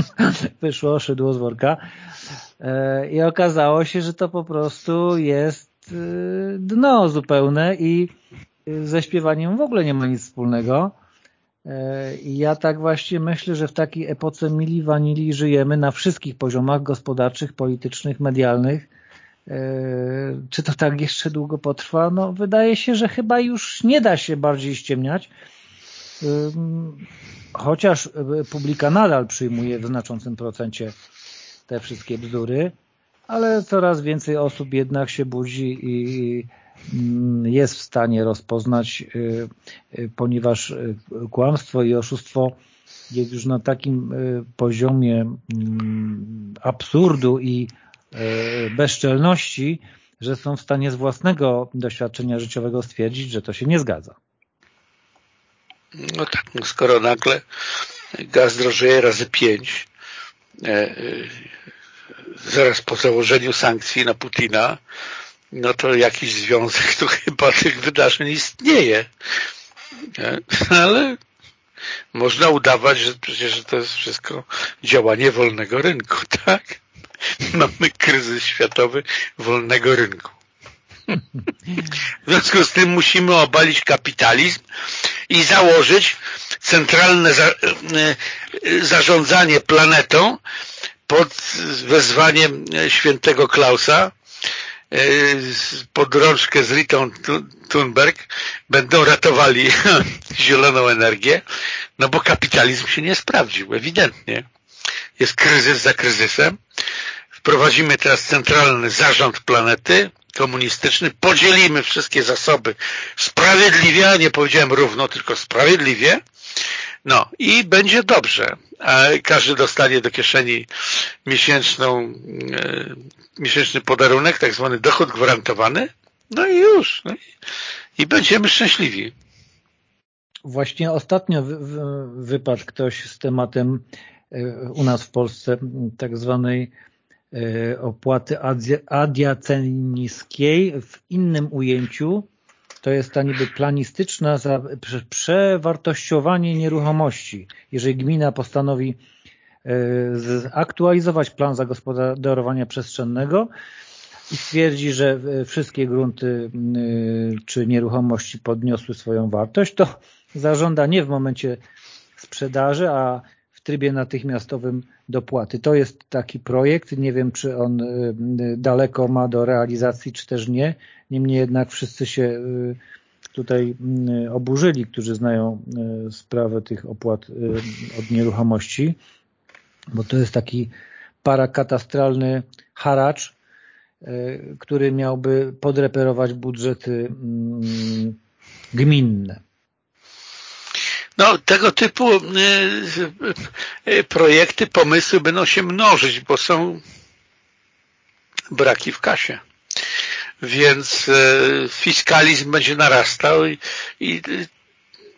wyszło szydło z worka yy, i okazało się, że to po prostu jest yy, dno zupełne i ze śpiewaniem w ogóle nie ma nic wspólnego. E, I ja tak właśnie myślę, że w takiej epoce mili wanili żyjemy na wszystkich poziomach gospodarczych, politycznych, medialnych. E, czy to tak jeszcze długo potrwa? No wydaje się, że chyba już nie da się bardziej ściemniać. E, chociaż publika nadal przyjmuje w znaczącym procencie te wszystkie bzdury, ale coraz więcej osób jednak się budzi i jest w stanie rozpoznać, y, y, ponieważ y, kłamstwo i oszustwo jest już na takim poziomie mm, absurdu i bezczelności, że są w stanie z własnego doświadczenia życiowego stwierdzić, że to się nie zgadza. No tak, no skoro nagle gaz drożeje razy pięć, e, e, zaraz po założeniu sankcji na Putina, no to jakiś związek tu chyba tych wydarzeń istnieje. Ale można udawać, że przecież to jest wszystko działanie wolnego rynku, tak? Mamy kryzys światowy wolnego rynku. W związku z tym musimy obalić kapitalizm i założyć centralne za, e, zarządzanie planetą pod wezwaniem świętego Klausa, E, pod rączkę z Ritą Thunberg będą ratowali zieloną energię, no bo kapitalizm się nie sprawdził, ewidentnie. Jest kryzys za kryzysem. Wprowadzimy teraz centralny zarząd planety komunistyczny, podzielimy wszystkie zasoby sprawiedliwie, nie powiedziałem równo, tylko sprawiedliwie, no i będzie dobrze. Każdy dostanie do kieszeni miesięczną, e, miesięczny podarunek, tak zwany dochód gwarantowany. No i już. No i, będziemy szczęśliwi. Właśnie ostatnio wypadł ktoś z tematem e, u nas w Polsce tak zwanej e, opłaty adiaceńskiej w innym ujęciu to jest ta niby planistyczna za, przewartościowanie nieruchomości. Jeżeli gmina postanowi e, zaktualizować plan zagospodarowania przestrzennego i stwierdzi, że e, wszystkie grunty czy nieruchomości podniosły swoją wartość, to zażąda nie w momencie sprzedaży, a w trybie natychmiastowym dopłaty. To jest taki projekt, nie wiem czy on y, daleko ma do realizacji, czy też nie. Niemniej jednak wszyscy się y, tutaj y, oburzyli, którzy znają sprawę tych opłat od nieruchomości, bo to jest taki parakatastralny haracz, który miałby podreperować budżety mm, gminne. No, tego typu y, y, projekty, pomysły będą się mnożyć, bo są braki w kasie. Więc y, fiskalizm będzie narastał i, i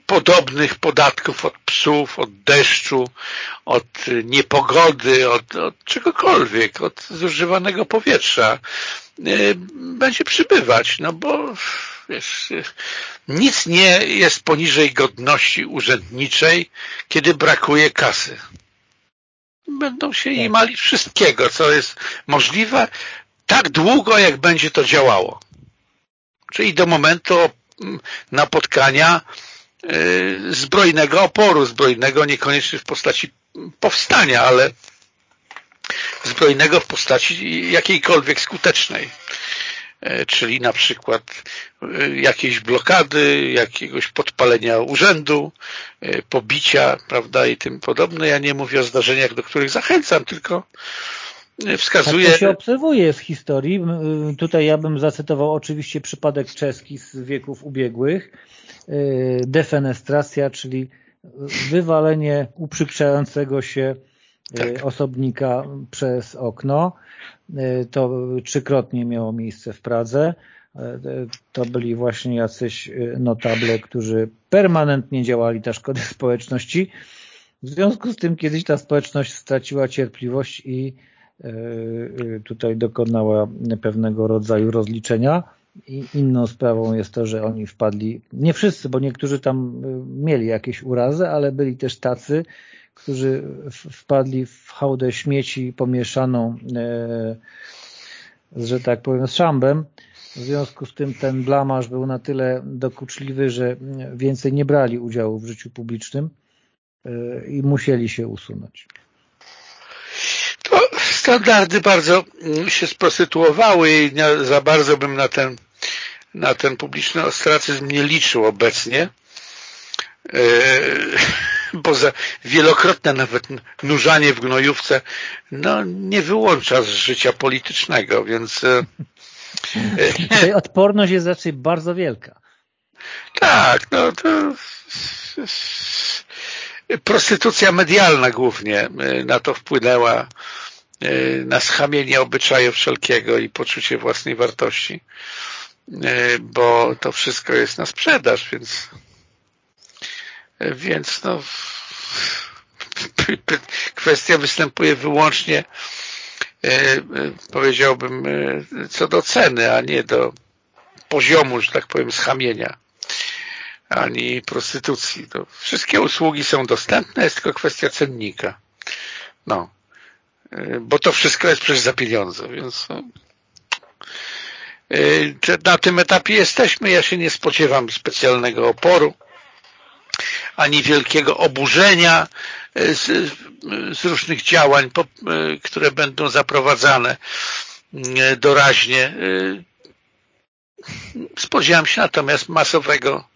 podobnych podatków od psów, od deszczu, od niepogody, od, od czegokolwiek, od zużywanego powietrza będzie przybywać, no bo wiesz, nic nie jest poniżej godności urzędniczej, kiedy brakuje kasy. Będą się tak. imali wszystkiego, co jest możliwe, tak długo, jak będzie to działało. Czyli do momentu napotkania y, zbrojnego oporu, zbrojnego niekoniecznie w postaci powstania, ale zbrojnego w postaci jakiejkolwiek skutecznej. E, czyli na przykład e, jakiejś blokady, jakiegoś podpalenia urzędu, e, pobicia, prawda, i tym podobne. Ja nie mówię o zdarzeniach, do których zachęcam, tylko wskazuje... Tak to się obserwuje z historii. Tutaj ja bym zacytował oczywiście przypadek czeski z wieków ubiegłych. Defenestracja, czyli wywalenie uprzykrzającego się tak. osobnika przez okno. To trzykrotnie miało miejsce w Pradze. To byli właśnie jacyś notable, którzy permanentnie działali na szkody społeczności. W związku z tym kiedyś ta społeczność straciła cierpliwość i tutaj dokonała pewnego rodzaju rozliczenia. I inną sprawą jest to, że oni wpadli, nie wszyscy, bo niektórzy tam mieli jakieś urazy, ale byli też tacy, którzy wpadli w hałdę śmieci pomieszaną, że tak powiem, z szambem. W związku z tym ten blamaż był na tyle dokuczliwy, że więcej nie brali udziału w życiu publicznym i musieli się usunąć. To standardy bardzo się sprostytuowały i za bardzo bym na ten, na ten publiczny ostracyzm nie liczył obecnie, e, bo za wielokrotne nawet nurzanie w gnojówce no, nie wyłącza z życia politycznego, więc... E, Tutaj odporność jest raczej bardzo wielka. Tak, no to prostytucja medialna głównie y, na to wpłynęła, na schamienie obyczaju wszelkiego i poczucie własnej wartości, bo to wszystko jest na sprzedaż, więc więc no kwestia występuje wyłącznie powiedziałbym co do ceny, a nie do poziomu, że tak powiem, schamienia ani prostytucji. To wszystkie usługi są dostępne, jest tylko kwestia cennika. No. Bo to wszystko jest przecież za pieniądze, więc no. Na tym etapie jesteśmy. Ja się nie spodziewam specjalnego oporu ani wielkiego oburzenia y, z, z różnych działań, które będą zaprowadzane doraźnie. Spodziewam się natomiast masowego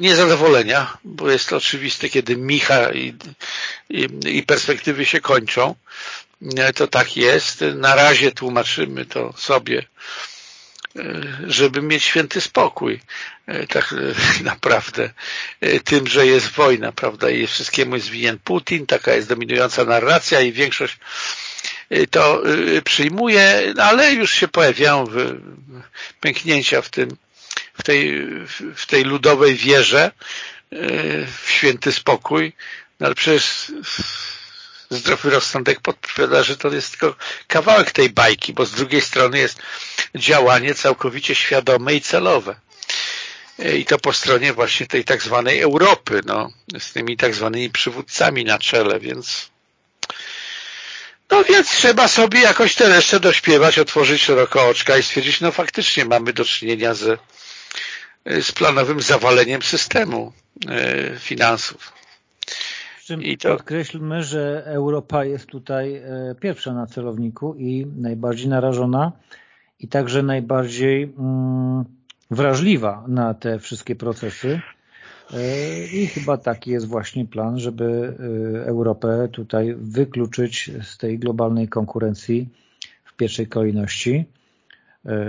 niezadowolenia, bo jest to oczywiste, kiedy Micha i, i, i perspektywy się kończą, to tak jest. Na razie tłumaczymy to sobie, żeby mieć święty spokój tak naprawdę tym, że jest wojna, prawda, i wszystkiemu jest winien Putin, taka jest dominująca narracja i większość to przyjmuje, ale już się pojawiają pęknięcia w tym w tej, w tej ludowej wierze e, w święty spokój, no ale przecież zdrowy rozsądek podpowiada, że to jest tylko kawałek tej bajki, bo z drugiej strony jest działanie całkowicie świadome i celowe. E, I to po stronie właśnie tej tak zwanej Europy, no, z tymi tak zwanymi przywódcami na czele, więc no więc trzeba sobie jakoś te resztę dośpiewać, otworzyć szeroko oczka i stwierdzić, no faktycznie mamy do czynienia z z planowym zawaleniem systemu e, finansów. Czym I to... podkreślmy, że Europa jest tutaj e, pierwsza na celowniku i najbardziej narażona i także najbardziej mm, wrażliwa na te wszystkie procesy. E, I chyba taki jest właśnie plan, żeby Europę tutaj wykluczyć z tej globalnej konkurencji w pierwszej kolejności.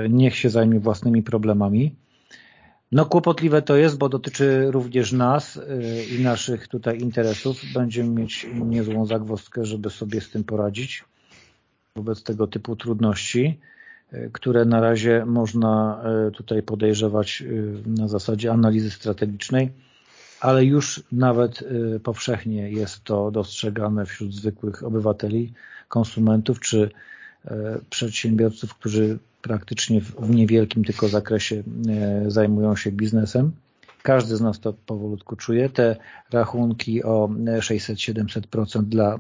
Niech się zajmie własnymi problemami no kłopotliwe to jest, bo dotyczy również nas y, i naszych tutaj interesów. Będziemy mieć niezłą zagwozdkę, żeby sobie z tym poradzić wobec tego typu trudności, y, które na razie można y, tutaj podejrzewać na zasadzie analizy strategicznej, ale już nawet powszechnie jest to dostrzegane wśród zwykłych obywateli, konsumentów czy przedsiębiorców, którzy praktycznie w niewielkim tylko zakresie e, zajmują się biznesem. Każdy z nas to powolutku czuje. Te rachunki o 600-700% dla e,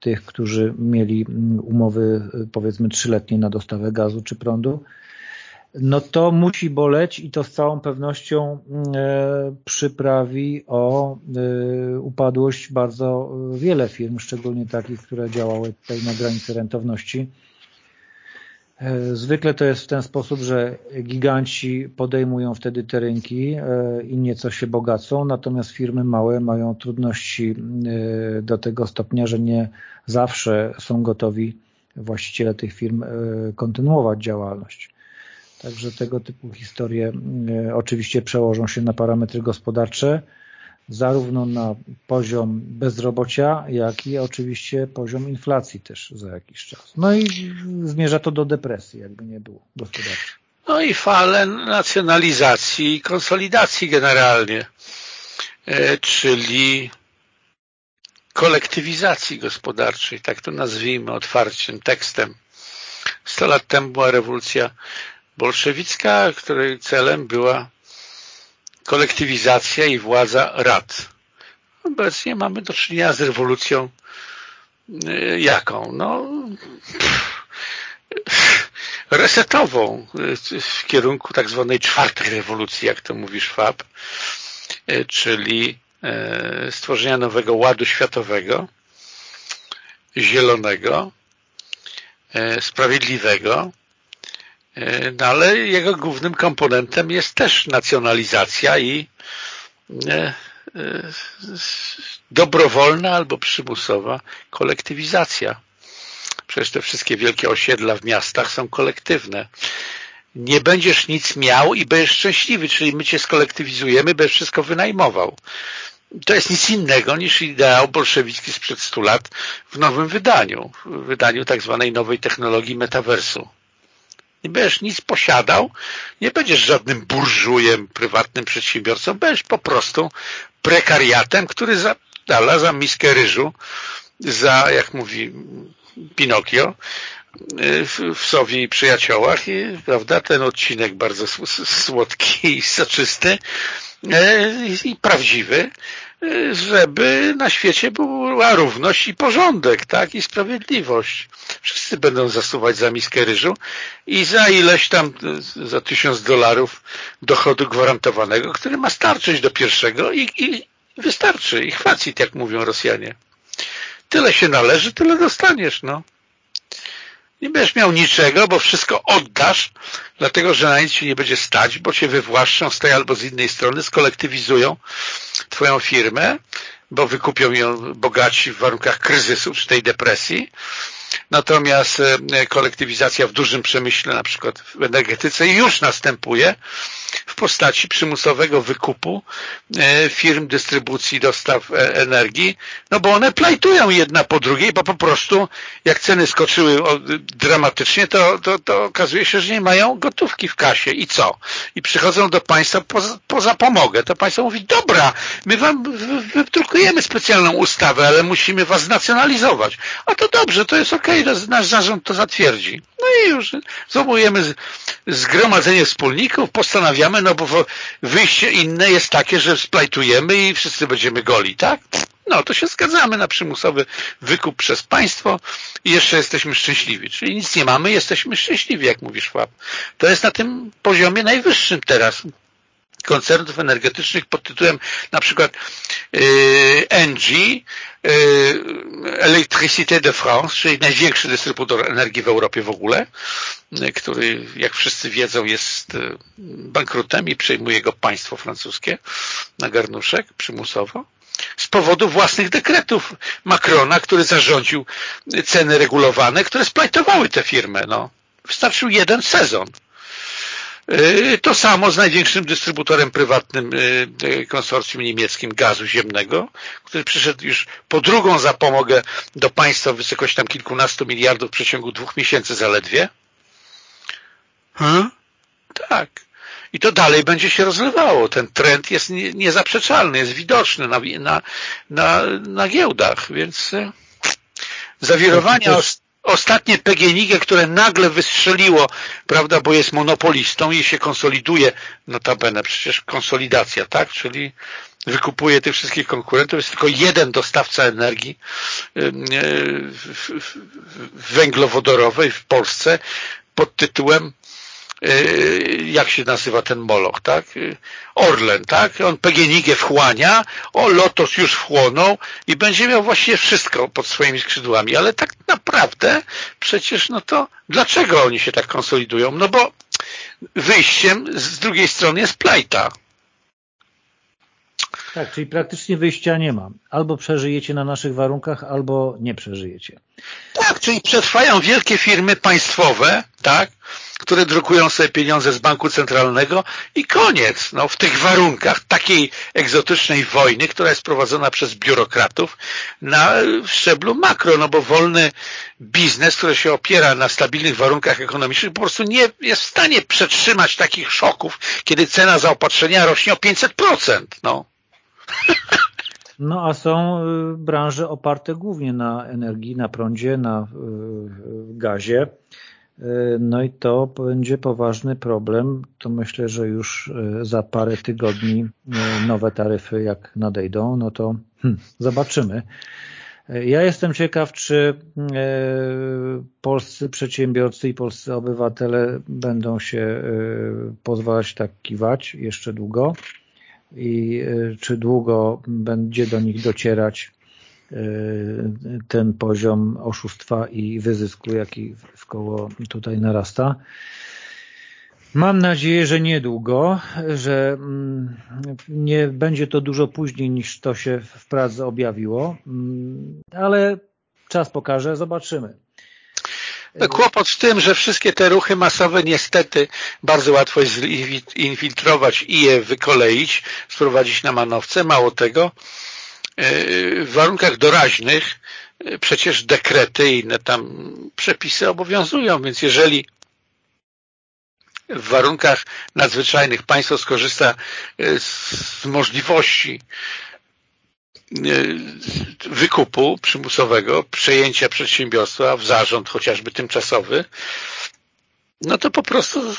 tych, którzy mieli umowy powiedzmy trzyletnie na dostawę gazu czy prądu, no to musi boleć i to z całą pewnością e, przyprawi o upadłość bardzo wiele firm, szczególnie takich, które działały tutaj na granicy rentowności E, zwykle to jest w ten sposób, że giganci podejmują wtedy te rynki e, i nieco się bogacą, natomiast firmy małe mają trudności e, do tego stopnia, że nie zawsze są gotowi właściciele tych firm kontynuować działalność. Także tego typu historie oczywiście przełożą się na parametry gospodarcze, zarówno na poziom bezrobocia, jak i oczywiście poziom inflacji też za jakiś czas. No i zmierza to do depresji, jakby nie było gospodarczej. No i falę nacjonalizacji i konsolidacji generalnie, e, czyli kolektywizacji gospodarczej, tak to nazwijmy otwarciem tekstem. Sto lat temu była rewolucja bolszewicka, której celem była kolektywizacja i władza rad. Obecnie mamy do czynienia z rewolucją y, jaką? No resetową y, w kierunku tak zwanej czwartej rewolucji, jak to mówi Schwab, y, czyli stworzenia nowego ładu światowego, zielonego, sprawiedliwego, no ale jego głównym komponentem jest też nacjonalizacja i e, e, dobrowolna albo przymusowa kolektywizacja. Przecież te wszystkie wielkie osiedla w miastach są kolektywne. Nie będziesz nic miał i będziesz szczęśliwy, czyli my cię skolektywizujemy, będziesz wszystko wynajmował. To jest nic innego niż ideał bolszewicki sprzed stu lat w nowym wydaniu, w wydaniu tak zwanej nowej technologii metaversu nie będziesz nic posiadał, nie będziesz żadnym burżujem, prywatnym przedsiębiorcą, będziesz po prostu prekariatem, który zadala za miskę ryżu, za, jak mówi Pinokio, w, w Sowie i Przyjaciołach i prawda, ten odcinek bardzo słodki i soczysty i prawdziwy, e, żeby na świecie była równość i porządek, tak, i sprawiedliwość. Wszyscy będą zasuwać za miskę ryżu i za ileś tam, za tysiąc dolarów dochodu gwarantowanego, który ma starczyć do pierwszego i, i wystarczy. I chwacit, jak mówią Rosjanie. Tyle się należy, tyle dostaniesz, no. Nie będziesz miał niczego, bo wszystko oddasz, dlatego że na nic się nie będzie stać, bo cię wywłaszczą z tej albo z innej strony, skolektywizują twoją firmę, bo wykupią ją bogaci w warunkach kryzysu czy tej depresji Natomiast e, kolektywizacja w dużym przemyśle, na przykład w energetyce już następuje w postaci przymusowego wykupu e, firm dystrybucji dostaw e, energii, no bo one plajtują jedna po drugiej, bo po prostu jak ceny skoczyły dramatycznie, to, to, to okazuje się, że nie mają gotówki w kasie. I co? I przychodzą do państwa po, po zapomogę. To państwo mówi, dobra, my wam wydrukujemy specjalną ustawę, ale musimy was znacjonalizować. A to dobrze, to jest okej, okay, nasz zarząd to zatwierdzi. No i już zwołujemy zgromadzenie wspólników, postanawiamy, no bo wyjście inne jest takie, że splajtujemy i wszyscy będziemy goli, tak? No to się zgadzamy na przymusowy wykup przez państwo i jeszcze jesteśmy szczęśliwi. Czyli nic nie mamy, jesteśmy szczęśliwi, jak mówi Szwab. To jest na tym poziomie najwyższym teraz koncernów energetycznych pod tytułem na przykład yy, ENGIE, yy, Electricité de France, czyli największy dystrybutor energii w Europie w ogóle, yy, który, jak wszyscy wiedzą, jest bankrutem i przejmuje go państwo francuskie na garnuszek przymusowo z powodu własnych dekretów Macrona, który zarządził ceny regulowane, które splajtowały tę firmę. No. Wystarczył jeden sezon. Y, to samo z największym dystrybutorem prywatnym y, y, konsorcjum niemieckim gazu ziemnego, który przyszedł już po drugą zapomogę do państwa w wysokości tam kilkunastu miliardów w przeciągu dwóch miesięcy zaledwie. Hmm? Tak. I to dalej będzie się rozlewało. Ten trend jest niezaprzeczalny, jest widoczny na, na, na, na giełdach, więc zawirowania ostatnie PGNiG, które nagle wystrzeliło, prawda, bo jest monopolistą i się konsoliduje, notabene, przecież konsolidacja, tak, czyli wykupuje tych wszystkich konkurentów, jest tylko jeden dostawca energii węglowodorowej w Polsce pod tytułem jak się nazywa ten moloch, tak? Y, Orlen, tak? On PGNiG wchłania, o Lotos już wchłonął i będzie miał właściwie wszystko pod swoimi skrzydłami, ale tak naprawdę przecież no to dlaczego oni się tak konsolidują? No bo wyjściem z drugiej strony jest plajta. Tak, czyli praktycznie wyjścia nie ma. Albo przeżyjecie na naszych warunkach, albo nie przeżyjecie. Tak, czyli przetrwają wielkie firmy państwowe, tak, które drukują sobie pieniądze z banku centralnego i koniec. No, w tych warunkach takiej egzotycznej wojny, która jest prowadzona przez biurokratów na szczeblu makro, no bo wolny biznes, który się opiera na stabilnych warunkach ekonomicznych, po prostu nie jest w stanie przetrzymać takich szoków, kiedy cena zaopatrzenia rośnie o 500%. No. No a są y, branże oparte głównie na energii, na prądzie, na y, gazie. Y, no i to będzie poważny problem. To myślę, że już za parę tygodni nowe taryfy jak nadejdą, no to hmm, zobaczymy. Ja jestem ciekaw, czy polscy przedsiębiorcy i polscy obywatele będą się pozwalać tak kiwać jeszcze długo i e, czy długo będzie do nich docierać e, ten poziom oszustwa i wyzysku, jaki w koło tutaj narasta. Mam nadzieję, że niedługo, że mm, nie będzie to dużo później niż to się w Pradze objawiło, mm, ale czas pokaże, zobaczymy. No, kłopot w tym, że wszystkie te ruchy masowe niestety bardzo łatwo jest infiltrować i je wykoleić, sprowadzić na manowce. Mało tego, e, w warunkach doraźnych e, przecież dekrety i inne tam przepisy obowiązują, więc jeżeli w warunkach nadzwyczajnych państwo skorzysta e, z możliwości E, wykupu przymusowego, przejęcia przedsiębiorstwa w zarząd chociażby tymczasowy, no to po prostu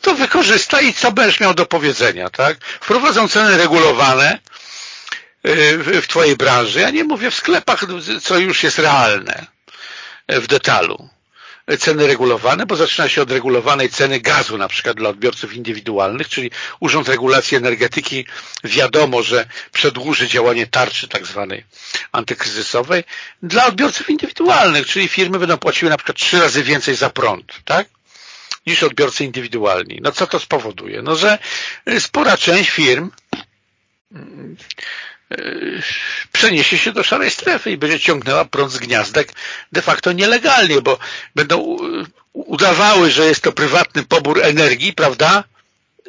to wykorzysta i co będziesz miał do powiedzenia, tak? Wprowadzą ceny regulowane e, w twojej branży. Ja nie mówię w sklepach, co już jest realne w detalu ceny regulowane, bo zaczyna się od regulowanej ceny gazu na przykład dla odbiorców indywidualnych, czyli Urząd Regulacji Energetyki wiadomo, że przedłuży działanie tarczy tak zwanej antykryzysowej dla odbiorców indywidualnych, czyli firmy będą płaciły na przykład trzy razy więcej za prąd, tak? niż odbiorcy indywidualni. No co to spowoduje? No, że spora część firm przeniesie się do szarej strefy i będzie ciągnęła prąd z gniazdek de facto nielegalnie, bo będą udawały, że jest to prywatny pobór energii, prawda?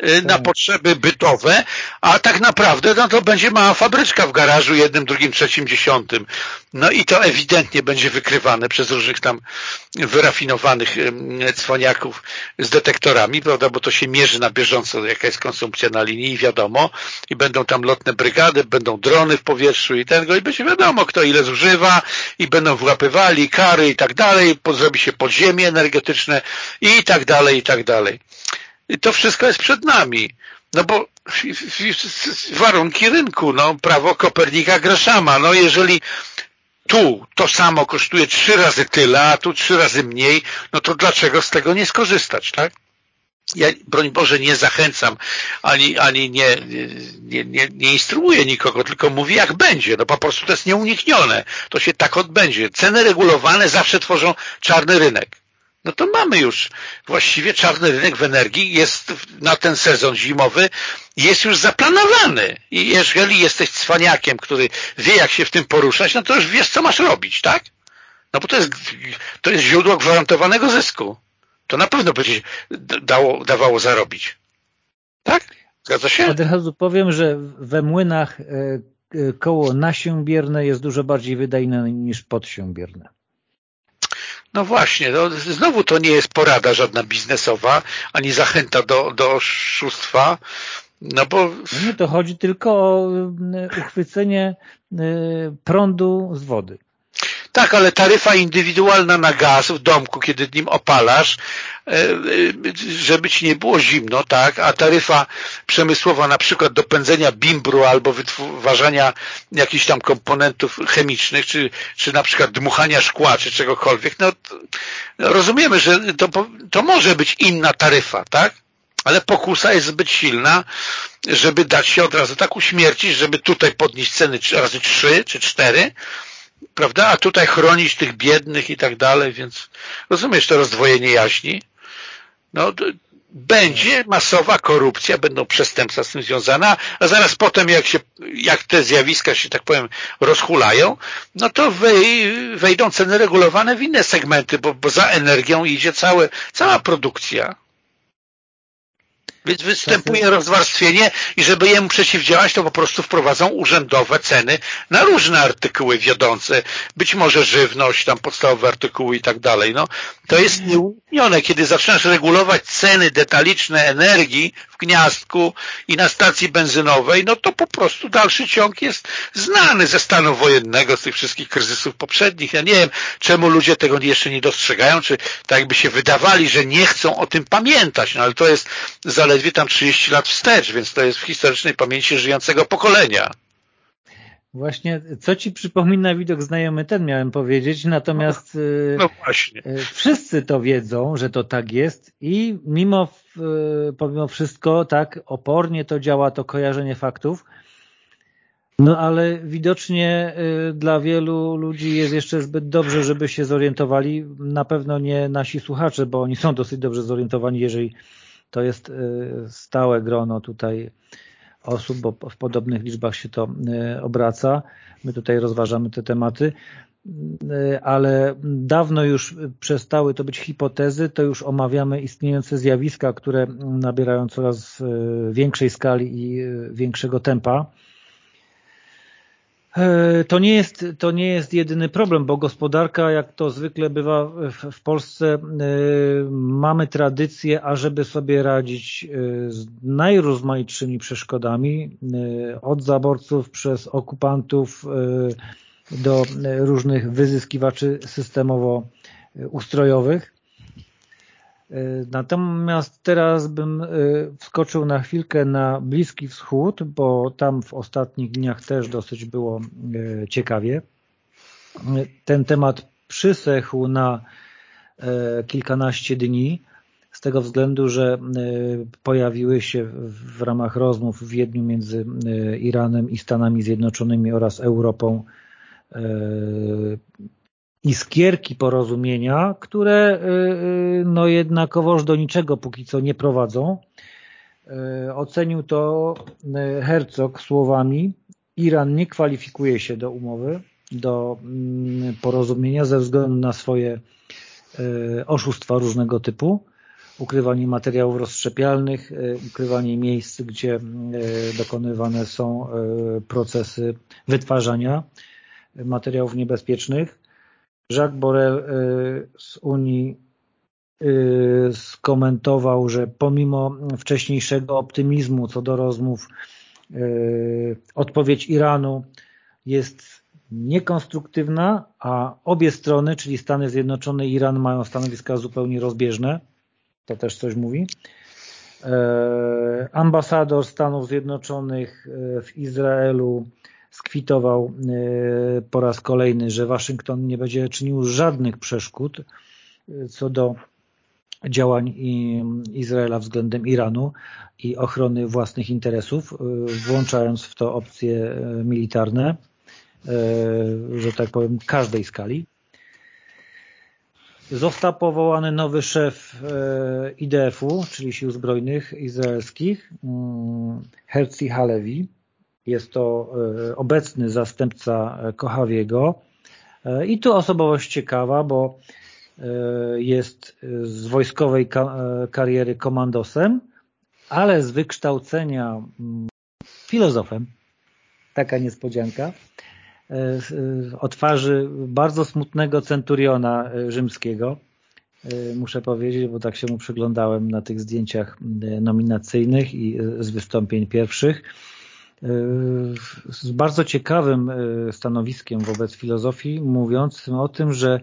Y, na tak. potrzeby bytowe, a tak naprawdę no to będzie mała fabryczka w garażu jednym, drugim, trzecim, dziesiątym. No i to ewidentnie będzie wykrywane przez różnych tam wyrafinowanych cwaniaków z detektorami, prawda, bo to się mierzy na bieżąco, jaka jest konsumpcja na linii i wiadomo, i będą tam lotne brygady, będą drony w powietrzu i tego, i będzie wiadomo, kto ile zużywa i będą wyłapywali kary i tak dalej, zrobi się podziemie energetyczne i tak dalej, i tak dalej. I to wszystko jest przed nami. No bo warunki rynku, no prawo Kopernika Greszama, no jeżeli tu to samo kosztuje trzy razy tyle, a tu trzy razy mniej, no to dlaczego z tego nie skorzystać, tak? Ja, broń Boże, nie zachęcam, ani, ani nie, nie, nie, nie instruuję nikogo, tylko mówię jak będzie. No po prostu to jest nieuniknione. To się tak odbędzie. Ceny regulowane zawsze tworzą czarny rynek no to mamy już właściwie czarny rynek w energii jest na ten sezon zimowy jest już zaplanowany i jeżeli jesteś cwaniakiem, który wie jak się w tym poruszać, no to już wiesz co masz robić, tak? No bo to jest, to jest źródło gwarantowanego zysku. To na pewno będzie dało, dawało zarobić. Tak? Zgadza się? Od razu powiem, że we młynach e, e, koło nasiębierne jest dużo bardziej wydajne niż podsiębierne. No właśnie, no, znowu to nie jest porada żadna biznesowa, ani zachęta do, do oszustwa, no bo... Nie, to chodzi tylko o y, uchwycenie y, prądu z wody. Tak, ale taryfa indywidualna na gaz w domku, kiedy nim opalasz, e, e, żeby ci nie było zimno, tak, a taryfa przemysłowa na przykład do pędzenia bimbru albo wytwarzania jakichś tam komponentów chemicznych, czy, czy na przykład dmuchania szkła, czy czegokolwiek, no, no rozumiemy, że to, to może być inna taryfa, tak? ale pokusa jest zbyt silna, żeby dać się od razu tak uśmiercić, żeby tutaj podnieść ceny razy trzy czy cztery, prawda? A tutaj chronić tych biednych i tak dalej, więc rozumiesz to rozdwojenie jaźni? No, będzie masowa korupcja, będą przestępstwa z tym związane, a zaraz potem jak się, jak te zjawiska się tak powiem rozhulają, no to wej, wejdą ceny regulowane w inne segmenty, bo, bo za energią idzie całe, cała produkcja. Więc występuje rozwarstwienie i żeby jemu przeciwdziałać, to po prostu wprowadzą urzędowe ceny na różne artykuły wiodące, być może żywność, tam podstawowe artykuły i tak dalej. No, to jest nieuniknione, kiedy zaczynasz regulować ceny detaliczne energii gniazdku i na stacji benzynowej, no to po prostu dalszy ciąg jest znany ze stanu wojennego, z tych wszystkich kryzysów poprzednich. Ja nie wiem, czemu ludzie tego jeszcze nie dostrzegają, czy tak jakby się wydawali, że nie chcą o tym pamiętać, no ale to jest zaledwie tam 30 lat wstecz, więc to jest w historycznej pamięci żyjącego pokolenia. Właśnie, co ci przypomina widok znajomy, ten miałem powiedzieć, natomiast no, y, no właśnie. Y, wszyscy to wiedzą, że to tak jest i mimo, y, pomimo wszystko tak opornie to działa, to kojarzenie faktów, no ale widocznie dla wielu ludzi jest jeszcze zbyt dobrze, żeby się zorientowali. Na pewno nie nasi słuchacze, bo oni są dosyć dobrze zorientowani, jeżeli to jest stałe grono tutaj osób, bo w podobnych liczbach się to e, obraca. My tutaj rozważamy te tematy, e, ale dawno już przestały to być hipotezy, to już omawiamy istniejące zjawiska, które nabierają coraz e, większej skali i większego tempa. E, to nie, jest, to nie jest jedyny problem, bo gospodarka, jak to zwykle bywa w, w Polsce, e, mamy tradycję, ażeby sobie radzić e, z najrozmaitszymi przeszkodami, od zaborców przez okupantów do różnych wyzyskiwaczy systemowo-ustrojowych. E, natomiast teraz bym e, wskoczył na chwilkę na Bliski Wschód, bo tam w ostatnich dniach też dosyć było e, ciekawie. Ten temat przysechł na kilkanaście dni, z tego względu, że pojawiły się w ramach rozmów w Wiedniu między Iranem i Stanami Zjednoczonymi oraz Europą iskierki porozumienia, które y, y, no jednakowoż do niczego póki co nie prowadzą. Y, ocenił to Herzog słowami Iran nie kwalifikuje się do umowy, do mm, porozumienia ze względu na swoje oszustwa różnego typu, ukrywanie materiałów rozszczepialnych, ukrywanie miejsc, gdzie dokonywane są procesy wytwarzania materiałów niebezpiecznych, Jacques Borrell y, z Unii y, skomentował, że pomimo wcześniejszego optymizmu co do rozmów y, odpowiedź Iranu jest niekonstruktywna, a obie strony, czyli Stany Zjednoczone i Iran mają stanowiska zupełnie rozbieżne. To też coś mówi. Ambasador Stanów Zjednoczonych w Izraelu skwitował e, po raz kolejny, że Waszyngton nie będzie czynił żadnych przeszkód e, co do działań Izraela względem Iranu i ochrony własnych interesów, e, włączając w to opcje militarne, że tak powiem, każdej skali. Został powołany nowy szef IDF-u, czyli Sił Zbrojnych Izraelskich, mm, Herzi Halevi, jest to e, obecny zastępca Kochawiego e, i tu osobowość ciekawa, bo e, jest z wojskowej kariery komandosem, ale z wykształcenia mm, filozofem. Taka niespodzianka. O twarzy bardzo smutnego centuriona rzymskiego. Muszę powiedzieć, bo tak się mu przyglądałem na tych zdjęciach nominacyjnych i z wystąpień pierwszych z bardzo ciekawym e, stanowiskiem wobec filozofii, mówiąc o tym, że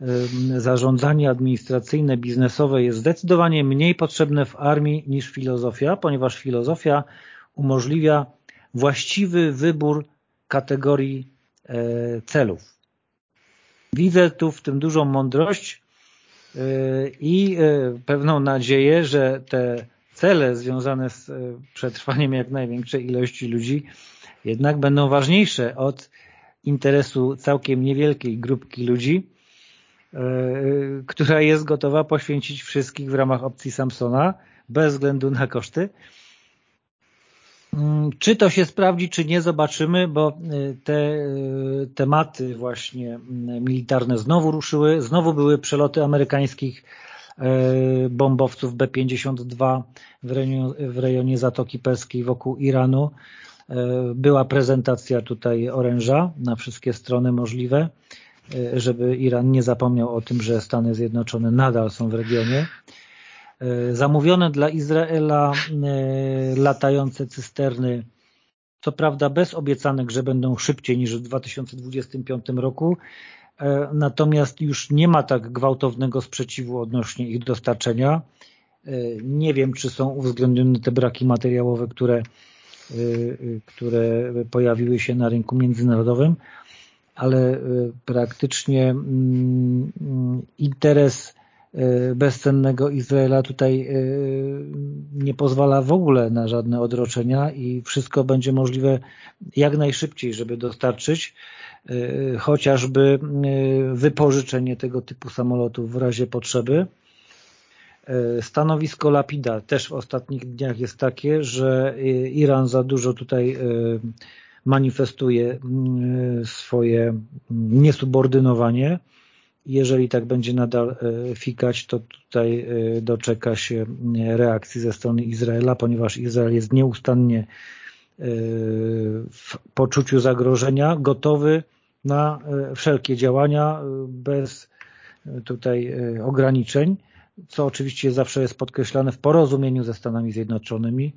e, zarządzanie administracyjne, biznesowe jest zdecydowanie mniej potrzebne w armii niż filozofia, ponieważ filozofia umożliwia właściwy wybór kategorii e, celów. Widzę tu w tym dużą mądrość i pewną nadzieję, że te cele związane z e, przetrwaniem jak największej ilości ludzi jednak będą ważniejsze od interesu całkiem niewielkiej grupki ludzi, która jest gotowa poświęcić wszystkich w ramach opcji Samsona, bez względu na koszty. Mm, czy to się sprawdzi, czy nie, zobaczymy, bo te tematy właśnie mm, militarne znowu ruszyły, znowu były przeloty amerykańskich bombowców B-52 w rejonie, w rejonie Zatoki Perskiej wokół Iranu. Była prezentacja tutaj oręża na wszystkie strony możliwe, żeby Iran nie zapomniał o tym, że Stany Zjednoczone nadal są w regionie. E, zamówione dla Izraela e, latające cysterny, co prawda bez obiecanek, że będą szybciej niż w 2025 roku, e, natomiast już nie ma tak gwałtownego sprzeciwu odnośnie ich dostarczenia. Nie wiem, czy są uwzględnione te braki materiałowe, które, które pojawiły się na rynku międzynarodowym, ale praktycznie mm, mm, interes E, bezcennego Izraela tutaj e, nie pozwala w ogóle na żadne odroczenia i wszystko będzie możliwe jak najszybciej, żeby dostarczyć e, chociażby wypożyczenie tego typu samolotów w razie potrzeby. Stanowisko Lapida też w ostatnich dniach jest takie, że Iran za dużo tutaj manifestuje swoje niesubordynowanie jeżeli tak będzie nadal fikać, to tutaj doczeka się reakcji ze strony Izraela, ponieważ Izrael jest nieustannie w poczuciu zagrożenia, gotowy na wszelkie działania bez tutaj ograniczeń, co oczywiście zawsze jest podkreślane w porozumieniu ze Stanami Zjednoczonymi.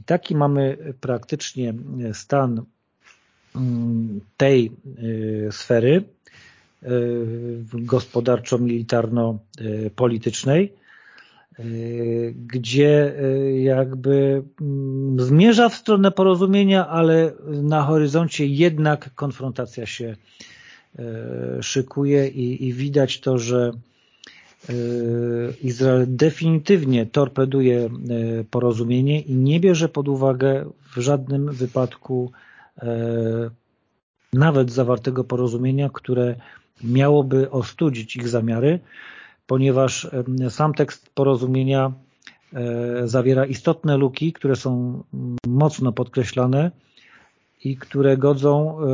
I taki mamy praktycznie stan mm, tej sfery, gospodarczo-militarno-politycznej, gdzie jakby mm, zmierza w stronę porozumienia, ale na horyzoncie jednak konfrontacja się szykuje i, i widać to, że Izrael definitywnie torpeduje porozumienie i nie bierze pod uwagę w żadnym wypadku nawet zawartego porozumienia, które miałoby ostudzić ich zamiary, ponieważ sam tekst porozumienia e, zawiera istotne luki, które są mocno podkreślane i które godzą e,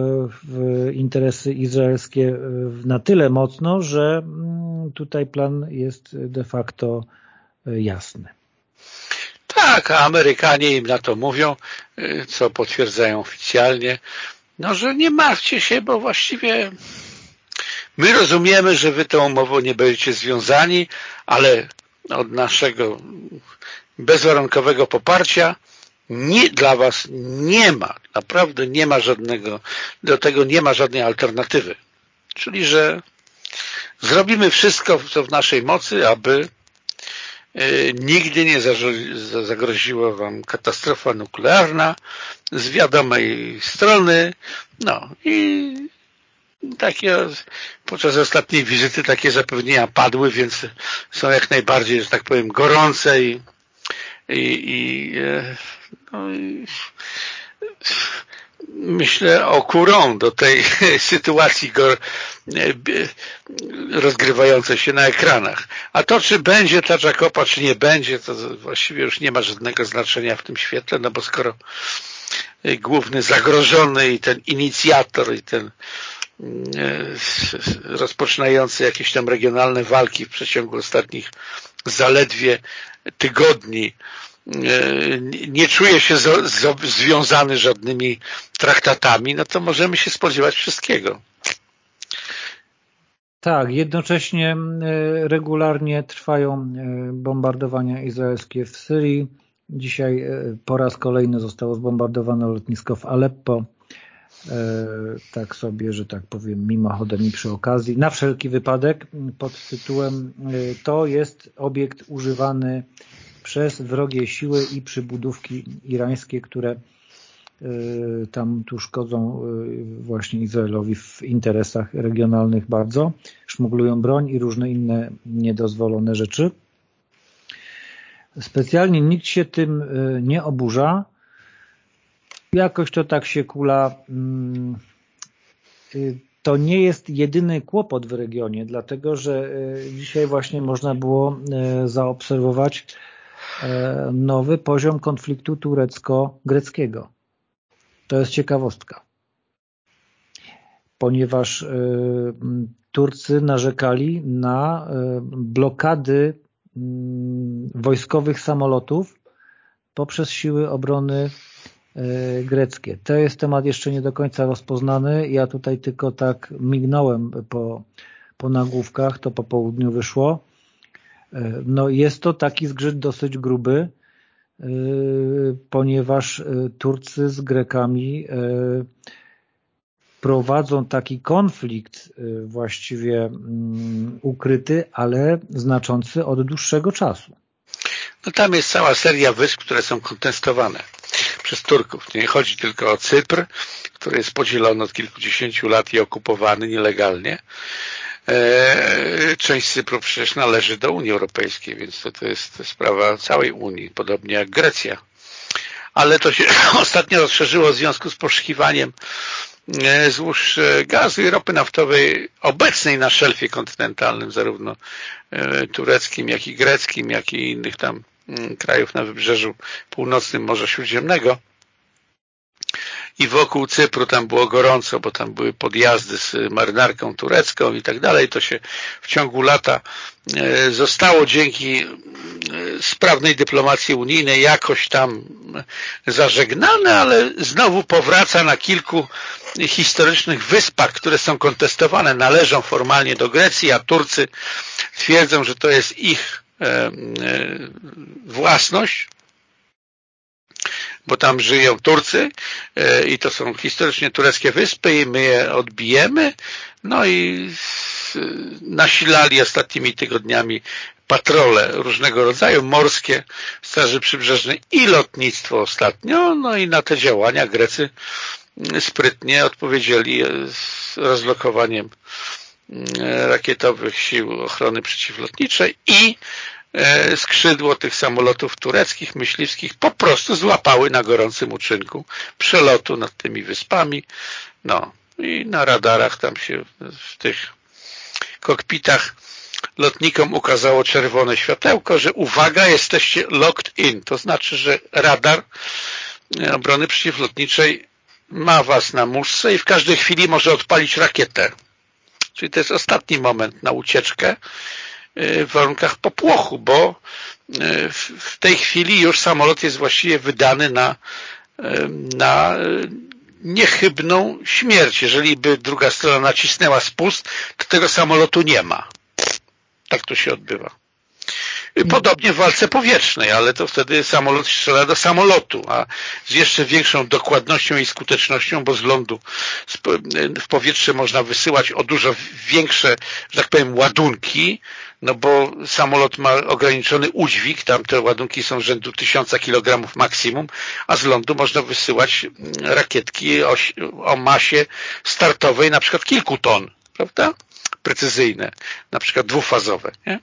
w interesy izraelskie e, na tyle mocno, że mm, tutaj plan jest de facto jasny. Tak, a Amerykanie im na to mówią, co potwierdzają oficjalnie, no, że nie martwcie się, bo właściwie My rozumiemy, że wy tą umową nie będziecie związani, ale od naszego bezwarunkowego poparcia nie, dla was nie ma, naprawdę nie ma żadnego, do tego nie ma żadnej alternatywy. Czyli, że zrobimy wszystko, co w naszej mocy, aby y, nigdy nie zagroziła wam katastrofa nuklearna z wiadomej strony. No i takie podczas ostatniej wizyty takie zapewnienia padły, więc są jak najbardziej, że tak powiem, gorące i, i, i, e, no i myślę o kurą do tej sytuacji e, rozgrywającej się na ekranach. A to, czy będzie ta Jakopa, czy nie będzie, to właściwie już nie ma żadnego znaczenia w tym świetle, no bo skoro główny zagrożony i ten inicjator i ten E, rozpoczynający jakieś tam regionalne walki w przeciągu ostatnich zaledwie tygodni e, nie czuje się związany żadnymi traktatami, no to możemy się spodziewać wszystkiego. Tak, jednocześnie e, regularnie trwają bombardowania izraelskie w Syrii. Dzisiaj po raz kolejny zostało zbombardowane lotnisko w Aleppo. E, tak sobie, że tak powiem, mimochodem i przy okazji, na wszelki wypadek pod tytułem e, to jest obiekt używany przez wrogie siły i przybudówki irańskie, które e, tam tu szkodzą właśnie Izraelowi w interesach regionalnych bardzo, szmuglują broń i różne inne niedozwolone rzeczy. Specjalnie nikt się tym nie oburza, Jakoś to tak się kula mm, to nie jest jedyny kłopot w regionie, dlatego że dzisiaj właśnie można było zaobserwować nowy poziom konfliktu turecko-greckiego. To jest ciekawostka. Ponieważ Turcy narzekali na blokady mm, wojskowych samolotów poprzez siły obrony greckie. To jest temat jeszcze nie do końca rozpoznany. Ja tutaj tylko tak mignąłem po, po nagłówkach, to po południu wyszło. E, no jest to taki zgrzyt dosyć gruby, e, ponieważ Turcy z Grekami prowadzą taki konflikt właściwie mm, ukryty, ale znaczący od dłuższego czasu. No tam jest cała seria wysp, które są kontestowane przez Turków. Nie chodzi tylko o Cypr, który jest podzielony od kilkudziesięciu lat i okupowany nielegalnie. E, część Cypru przecież należy do Unii Europejskiej, więc to, to jest sprawa całej Unii, podobnie jak Grecja. Ale to się ostatnio rozszerzyło w związku z poszukiwaniem E, złóż e, gazu i ropy naftowej obecnej na szelfie kontynentalnym, zarówno tureckim, jak i greckim, jak i innych tam krajów na wybrzeżu północnym Morza Śródziemnego i wokół Cypru tam było gorąco, bo tam były podjazdy z marynarką turecką i tak dalej. To się w ciągu lata e, zostało dzięki e, sprawnej dyplomacji unijnej jakoś tam zażegnane, ale znowu powraca na kilku historycznych wyspach, które są kontestowane, należą formalnie do Grecji, a Turcy twierdzą, że to jest ich własność, bo tam żyją Turcy e, i to są historycznie tureckie wyspy i my je odbijemy. No i nasilali ostatnimi tygodniami patrole różnego rodzaju, morskie, straży przybrzeżnej i lotnictwo ostatnio. No i na te działania Grecy sprytnie odpowiedzieli z rozlokowaniem rakietowych sił ochrony przeciwlotniczej i E, skrzydło tych samolotów tureckich, myśliwskich po prostu złapały na gorącym uczynku przelotu nad tymi wyspami. No i na radarach tam się w tych kokpitach lotnikom ukazało czerwone światełko, że uwaga, jesteście locked in. To znaczy, że radar e, obrony przeciwlotniczej ma was na muszce i w każdej chwili może odpalić rakietę. Czyli to jest ostatni moment na ucieczkę E, w warunkach popłochu, bo e, w tej chwili już samolot jest właściwie wydany na, e, na niechybną śmierć. Jeżeli by druga strona nacisnęła spust, to tego samolotu nie ma. Tak to się odbywa. Podobnie w walce powietrznej, ale to wtedy samolot strzela do samolotu, a z jeszcze większą dokładnością i skutecznością, bo z lądu w powietrze można wysyłać o dużo większe, że tak powiem, ładunki, no bo samolot ma ograniczony udźwig, tam te ładunki są rzędu tysiąca kilogramów maksimum, a z lądu można wysyłać rakietki o, o masie startowej na przykład kilku ton, prawda? Precyzyjne, na przykład dwufazowe, nie?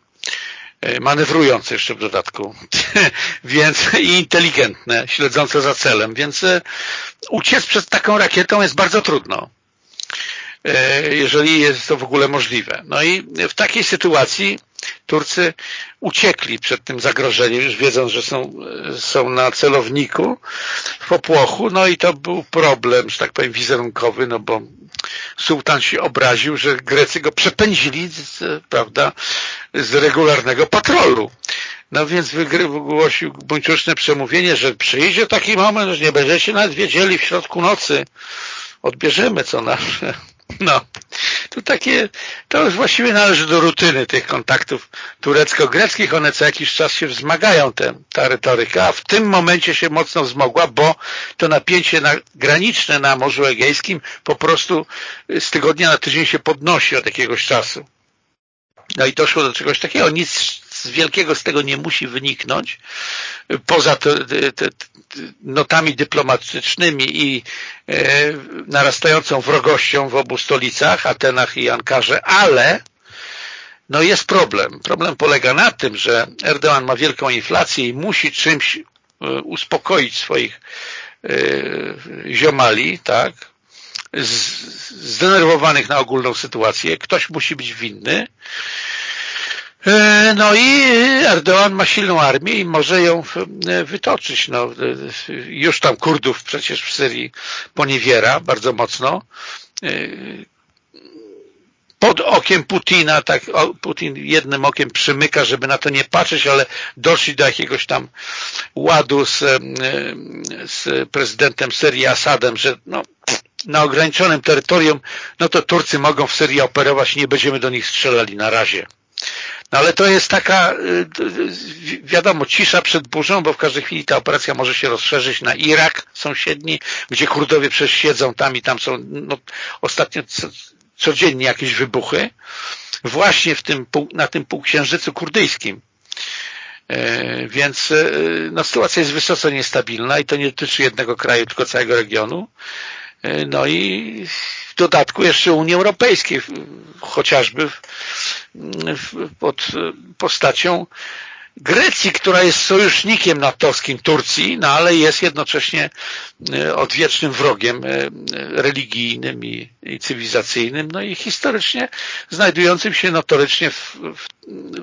E, manewrujące jeszcze w dodatku, więc i inteligentne, śledzące za celem, więc e, uciec przed taką rakietą jest bardzo trudno, e, jeżeli jest to w ogóle możliwe. No i w takiej sytuacji Turcy uciekli przed tym zagrożeniem, już wiedząc, że są, są na celowniku w popłochu, no i to był problem, że tak powiem, wizerunkowy, no bo sułtan się obraził, że Grecy go przepędzili, z, prawda, z regularnego patrolu. No więc wygłosił buńczuczne przemówienie, że przyjdzie taki moment, że nie będziecie nawet wiedzieli w środku nocy, odbierzemy co nasze no, to takie, to już właściwie należy do rutyny tych kontaktów turecko-greckich. One co jakiś czas się wzmagają, te, ta retoryka, a w tym momencie się mocno wzmogła, bo to napięcie na, graniczne na Morzu Egejskim po prostu z tygodnia na tydzień się podnosi od jakiegoś czasu. No i doszło do czegoś takiego. Nic wielkiego z tego nie musi wyniknąć, poza te, te, notami dyplomatycznymi i e, narastającą wrogością w obu stolicach, Atenach i Ankarze, ale no jest problem. Problem polega na tym, że Erdogan ma wielką inflację i musi czymś e, uspokoić swoich e, ziomali, tak, zdenerwowanych na ogólną sytuację. Ktoś musi być winny. E, no i Erdoğan ma silną armię i może ją e, wytoczyć. No, e, już tam Kurdów przecież w Syrii poniewiera bardzo mocno. Pod okiem Putina, tak Putin jednym okiem przymyka, żeby na to nie patrzeć, ale doszli do jakiegoś tam ładu z, z prezydentem Syrii Asadem, że no, na ograniczonym terytorium, no to Turcy mogą w Syrii operować, nie będziemy do nich strzelali na razie. No ale to jest taka, y, wiadomo, cisza przed burzą, bo w każdej chwili ta operacja może się rozszerzyć na Irak sąsiedni, gdzie Kurdowie przecież siedzą tam i tam są no, ostatnio codziennie jakieś wybuchy, właśnie w tym, na tym półksiężycu kurdyjskim. E, więc e, no, sytuacja jest wysoce niestabilna i to nie dotyczy jednego kraju, tylko całego regionu. E, no i w dodatku jeszcze Unii Europejskiej, chociażby pod postacią Grecji, która jest sojusznikiem natowskim Turcji, no ale jest jednocześnie e, odwiecznym wrogiem e, religijnym i, i cywilizacyjnym, no i historycznie znajdującym się notorycznie w, w,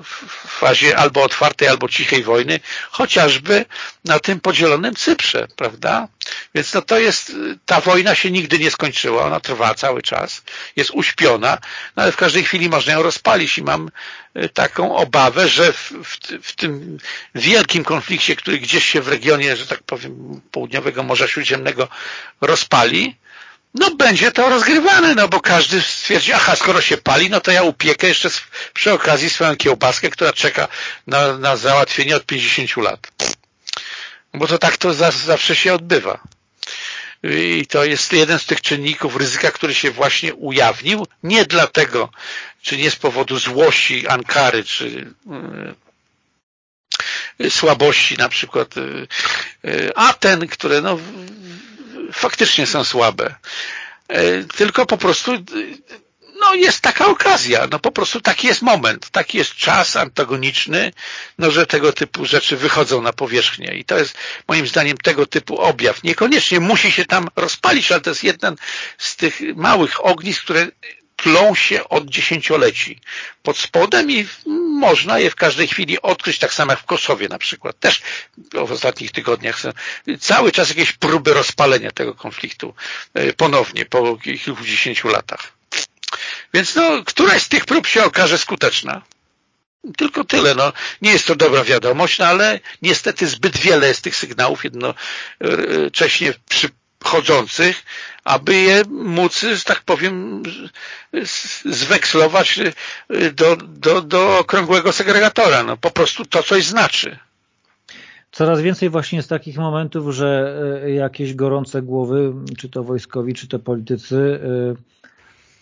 w, fazie albo otwartej, albo cichej wojny, chociażby na tym podzielonym Cyprze, prawda? Więc no to jest, ta wojna się nigdy nie skończyła, ona trwa cały czas, jest uśpiona, no ale w każdej chwili można ją rozpalić i mam taką obawę, że w, w, w tym wielkim konflikcie, który gdzieś się w regionie, że tak powiem, południowego Morza Śródziemnego rozpali, no będzie to rozgrywane, no bo każdy stwierdzi, aha, skoro się pali, no to ja upiekę jeszcze przy okazji swoją kiełbaskę, która czeka na, na załatwienie od 50 lat. Bo to tak to za, zawsze się odbywa. I to jest jeden z tych czynników ryzyka, który się właśnie ujawnił. Nie dlatego, czy nie z powodu złości Ankary, czy y, słabości na przykład y, y, Aten, które no, faktycznie są słabe. Tylko po prostu no jest taka okazja, no po prostu taki jest moment, taki jest czas antagoniczny, no że tego typu rzeczy wychodzą na powierzchnię i to jest moim zdaniem tego typu objaw. Niekoniecznie musi się tam rozpalić, ale to jest jeden z tych małych ognisk, które tlą się od dziesięcioleci pod spodem i można je w każdej chwili odkryć, tak samo jak w Kosowie na przykład. Też w ostatnich tygodniach cały czas jakieś próby rozpalenia tego konfliktu e, ponownie po kilkudziesięciu latach. Więc no, któraś z tych prób się okaże skuteczna. Tylko tyle. No, nie jest to dobra wiadomość, no, ale niestety zbyt wiele jest tych sygnałów jednocześnie przychodzących, aby je móc, że tak powiem, zwekslować do, do, do okrągłego segregatora. No, po prostu to coś znaczy. Coraz więcej właśnie jest takich momentów, że e, jakieś gorące głowy, czy to wojskowi, czy to politycy, e,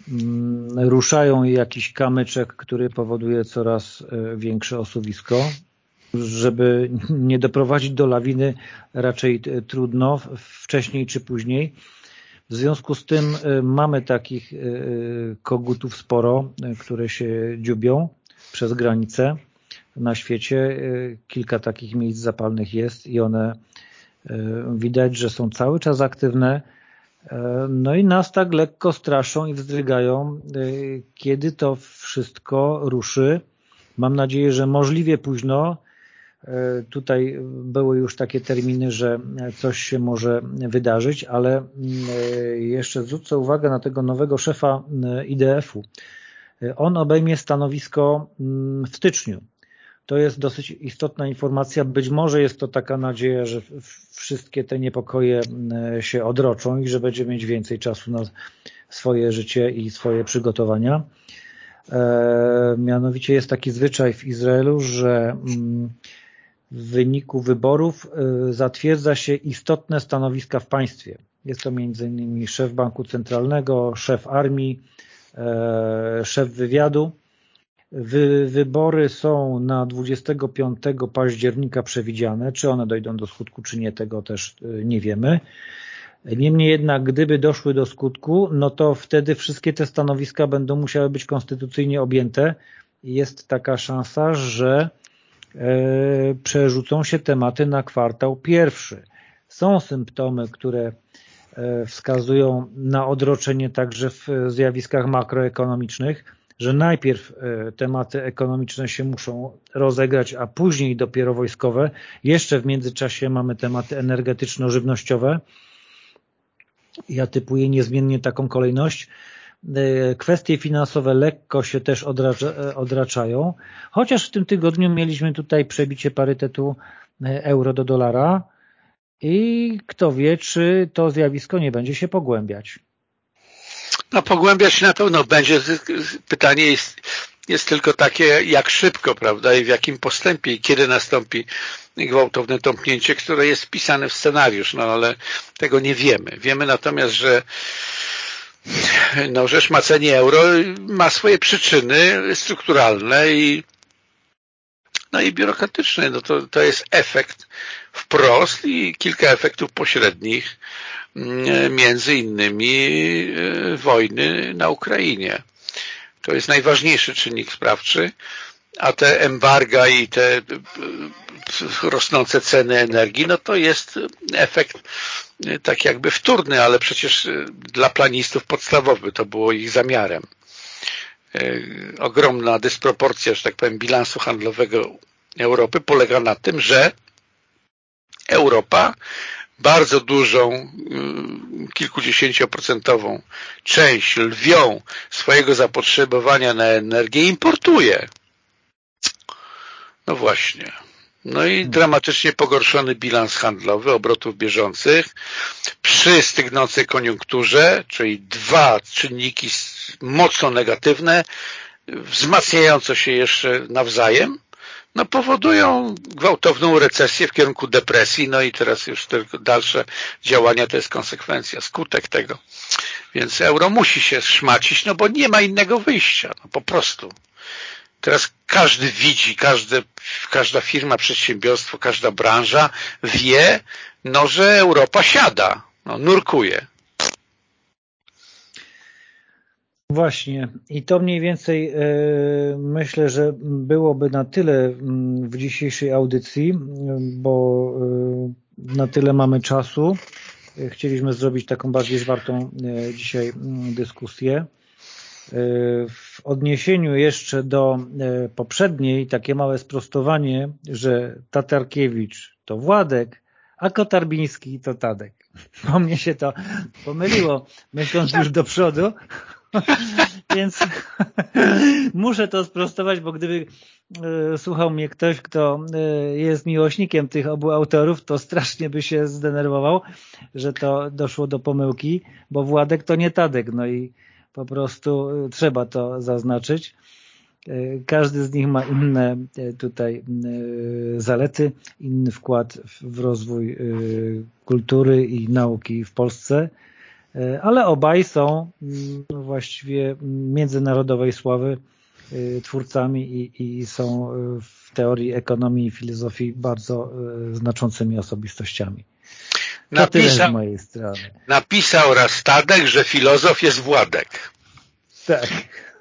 Mm, ruszają jakiś kamyczek, który powoduje coraz większe osuwisko. Żeby nie doprowadzić do lawiny raczej e, trudno, wcześniej czy później. W związku z tym e, mamy takich kogutów sporo, które się dziubią przez granicę na świecie. Kilka takich miejsc zapalnych jest i one widać, że są cały czas aktywne E, no i nas tak lekko straszą i wzdrygają, e, kiedy to wszystko ruszy. Mam nadzieję, że możliwie późno. E, tutaj były już takie terminy, że coś się może wydarzyć, ale jeszcze zwrócę uwagę na tego nowego szefa IDF-u. On obejmie stanowisko w styczniu. To jest dosyć istotna informacja. Być może jest to taka nadzieja, że wszystkie te niepokoje e, się odroczą i że będzie mieć więcej czasu na swoje życie i swoje przygotowania. E, mianowicie jest taki zwyczaj w Izraelu, że mm, w wyniku wyborów e, zatwierdza się istotne stanowiska w państwie. Jest to m.in. szef Banku Centralnego, szef armii, szef wywiadu Wy, wybory są na 25 października przewidziane. Czy one dojdą do skutku, czy nie, tego też y, nie wiemy. Niemniej jednak, gdyby doszły do skutku, no to wtedy wszystkie te stanowiska będą musiały być konstytucyjnie objęte. Jest taka szansa, że e, przerzucą się tematy na kwartał pierwszy. Są symptomy, które wskazują na odroczenie także w zjawiskach makroekonomicznych, że najpierw tematy ekonomiczne się muszą rozegrać, a później dopiero wojskowe. Jeszcze w międzyczasie mamy tematy energetyczno-żywnościowe. Ja typuję niezmiennie taką kolejność. E, kwestie finansowe lekko się też e, odraczają, chociaż w tym tygodniu mieliśmy tutaj przebicie parytetu e, euro do dolara i kto wie, czy to zjawisko nie będzie się pogłębiać. No pogłębiać się na pewno będzie. Pytanie jest, jest tylko takie, jak szybko, prawda, i w jakim postępie, i kiedy nastąpi gwałtowne tąpnięcie, które jest wpisane w scenariusz, no ale tego nie wiemy. Wiemy natomiast, że no, że szmacenie euro ma swoje przyczyny strukturalne i no i biurokratyczne. No to, to jest efekt wprost i kilka efektów pośrednich mm, między innymi e, wojny na Ukrainie. To jest najważniejszy czynnik sprawczy, a te embarga i te e, rosnące ceny energii, no to jest efekt tak jakby wtórny, ale przecież e, dla planistów podstawowy to było ich zamiarem. Ogromna dysproporcja, że tak powiem, bilansu handlowego Europy polega na tym, że Europa bardzo dużą, kilkudziesięcioprocentową część lwią swojego zapotrzebowania na energię importuje. No właśnie. No i dramatycznie pogorszony bilans handlowy obrotów bieżących przy stygnącej koniunkturze, czyli dwa czynniki mocno negatywne, wzmacniające się jeszcze nawzajem, no powodują gwałtowną recesję w kierunku depresji, no i teraz już tylko dalsze działania to jest konsekwencja, skutek tego. Więc euro musi się szmacić, no bo nie ma innego wyjścia, no po prostu. Teraz każdy widzi, każda firma, przedsiębiorstwo, każda branża wie, no, że Europa siada, no, nurkuje. Właśnie i to mniej więcej e, myślę, że byłoby na tyle w dzisiejszej audycji, bo e, na tyle mamy czasu. Chcieliśmy zrobić taką bardziej zwartą e, dzisiaj dyskusję. W odniesieniu jeszcze do e, poprzedniej takie małe sprostowanie, że Tatarkiewicz to Władek, a Kotarbiński to Tadek. Bo mnie się to pomyliło, myśląc już do przodu. Więc muszę to sprostować, bo gdyby e, słuchał mnie ktoś, kto e, jest miłośnikiem tych obu autorów, to strasznie by się zdenerwował, że to doszło do pomyłki, bo Władek to nie Tadek. No i po prostu y, trzeba to zaznaczyć. Y, każdy z nich ma inne y, tutaj zalety, inny wkład w rozwój kultury i nauki w Polsce, ale obaj są mm, właściwie międzynarodowej sławy twórcami i, i są w teorii ekonomii i filozofii bardzo znaczącymi osobistościami. Napisał, z mojej strony. Napisał raz Tadek, że filozof jest Władek. Tak.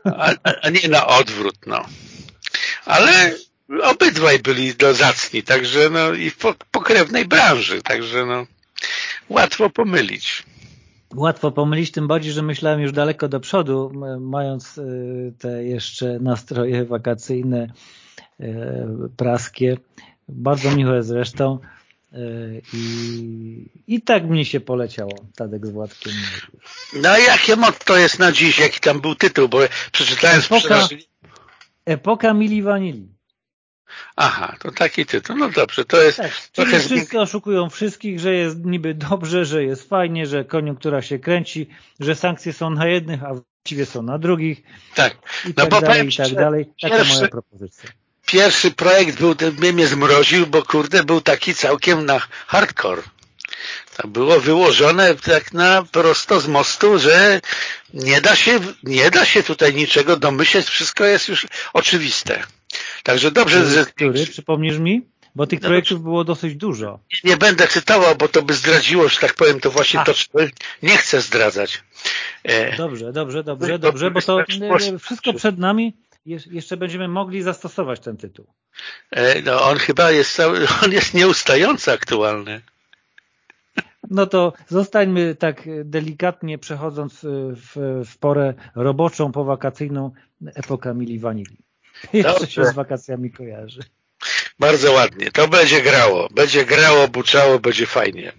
A, a nie na odwrót, no. Ale obydwaj byli dozacni, także no i w pokrewnej branży, także no łatwo pomylić. Łatwo pomylić, tym bardziej, że myślałem już daleko do przodu, mając y, te jeszcze nastroje wakacyjne, y, praskie, bardzo miłe zresztą, i, I tak mi się poleciało Tadek z Władkiem. No jakie motto jest na dziś? Jaki tam był tytuł? Bo przeczytałem Epoka, Epoka Mili Vanili. Aha, to taki tytuł. No dobrze, to jest... Tak, trochę wszyscy oszukują wszystkich, że jest niby dobrze, że jest fajnie, że koniunktura się kręci, że sankcje są na jednych, a właściwie są na drugich. Tak. I no tak bo dalej, i tak dalej. Taka pierwszy, moja propozycja pierwszy projekt był, mnie, mnie zmroził, bo kurde, był taki całkiem na hardcore. To było wyłożone tak na prosto z mostu, że nie da się, nie da się tutaj niczego domyśleć, wszystko jest już oczywiste. Także dobrze, że... Który, przypomnisz mi? Bo tych no projektów było dosyć dużo. Nie, nie będę cytował, bo to by zdradziło, że tak powiem, to właśnie to, nie chcę zdradzać. E, dobrze, dobrze, dobrze, dobrze, bo to wszystko przed nami jeszcze będziemy mogli zastosować ten tytuł. E, no on chyba jest cały, on jest nieustający aktualny. No to zostańmy tak delikatnie przechodząc w, w porę roboczą, powakacyjną epoka Mili Vanilli. Jeszcze się z wakacjami kojarzy. Bardzo ładnie. To będzie grało. Będzie grało, buczało, będzie fajnie.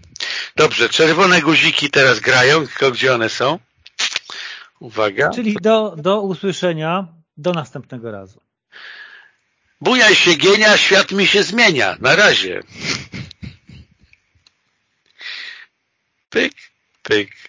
Dobrze, czerwone guziki teraz grają. Tylko gdzie one są? Uwaga. Czyli do, do usłyszenia do następnego razu. Bujaj się gienia, świat mi się zmienia. Na razie. Pyk, pyk.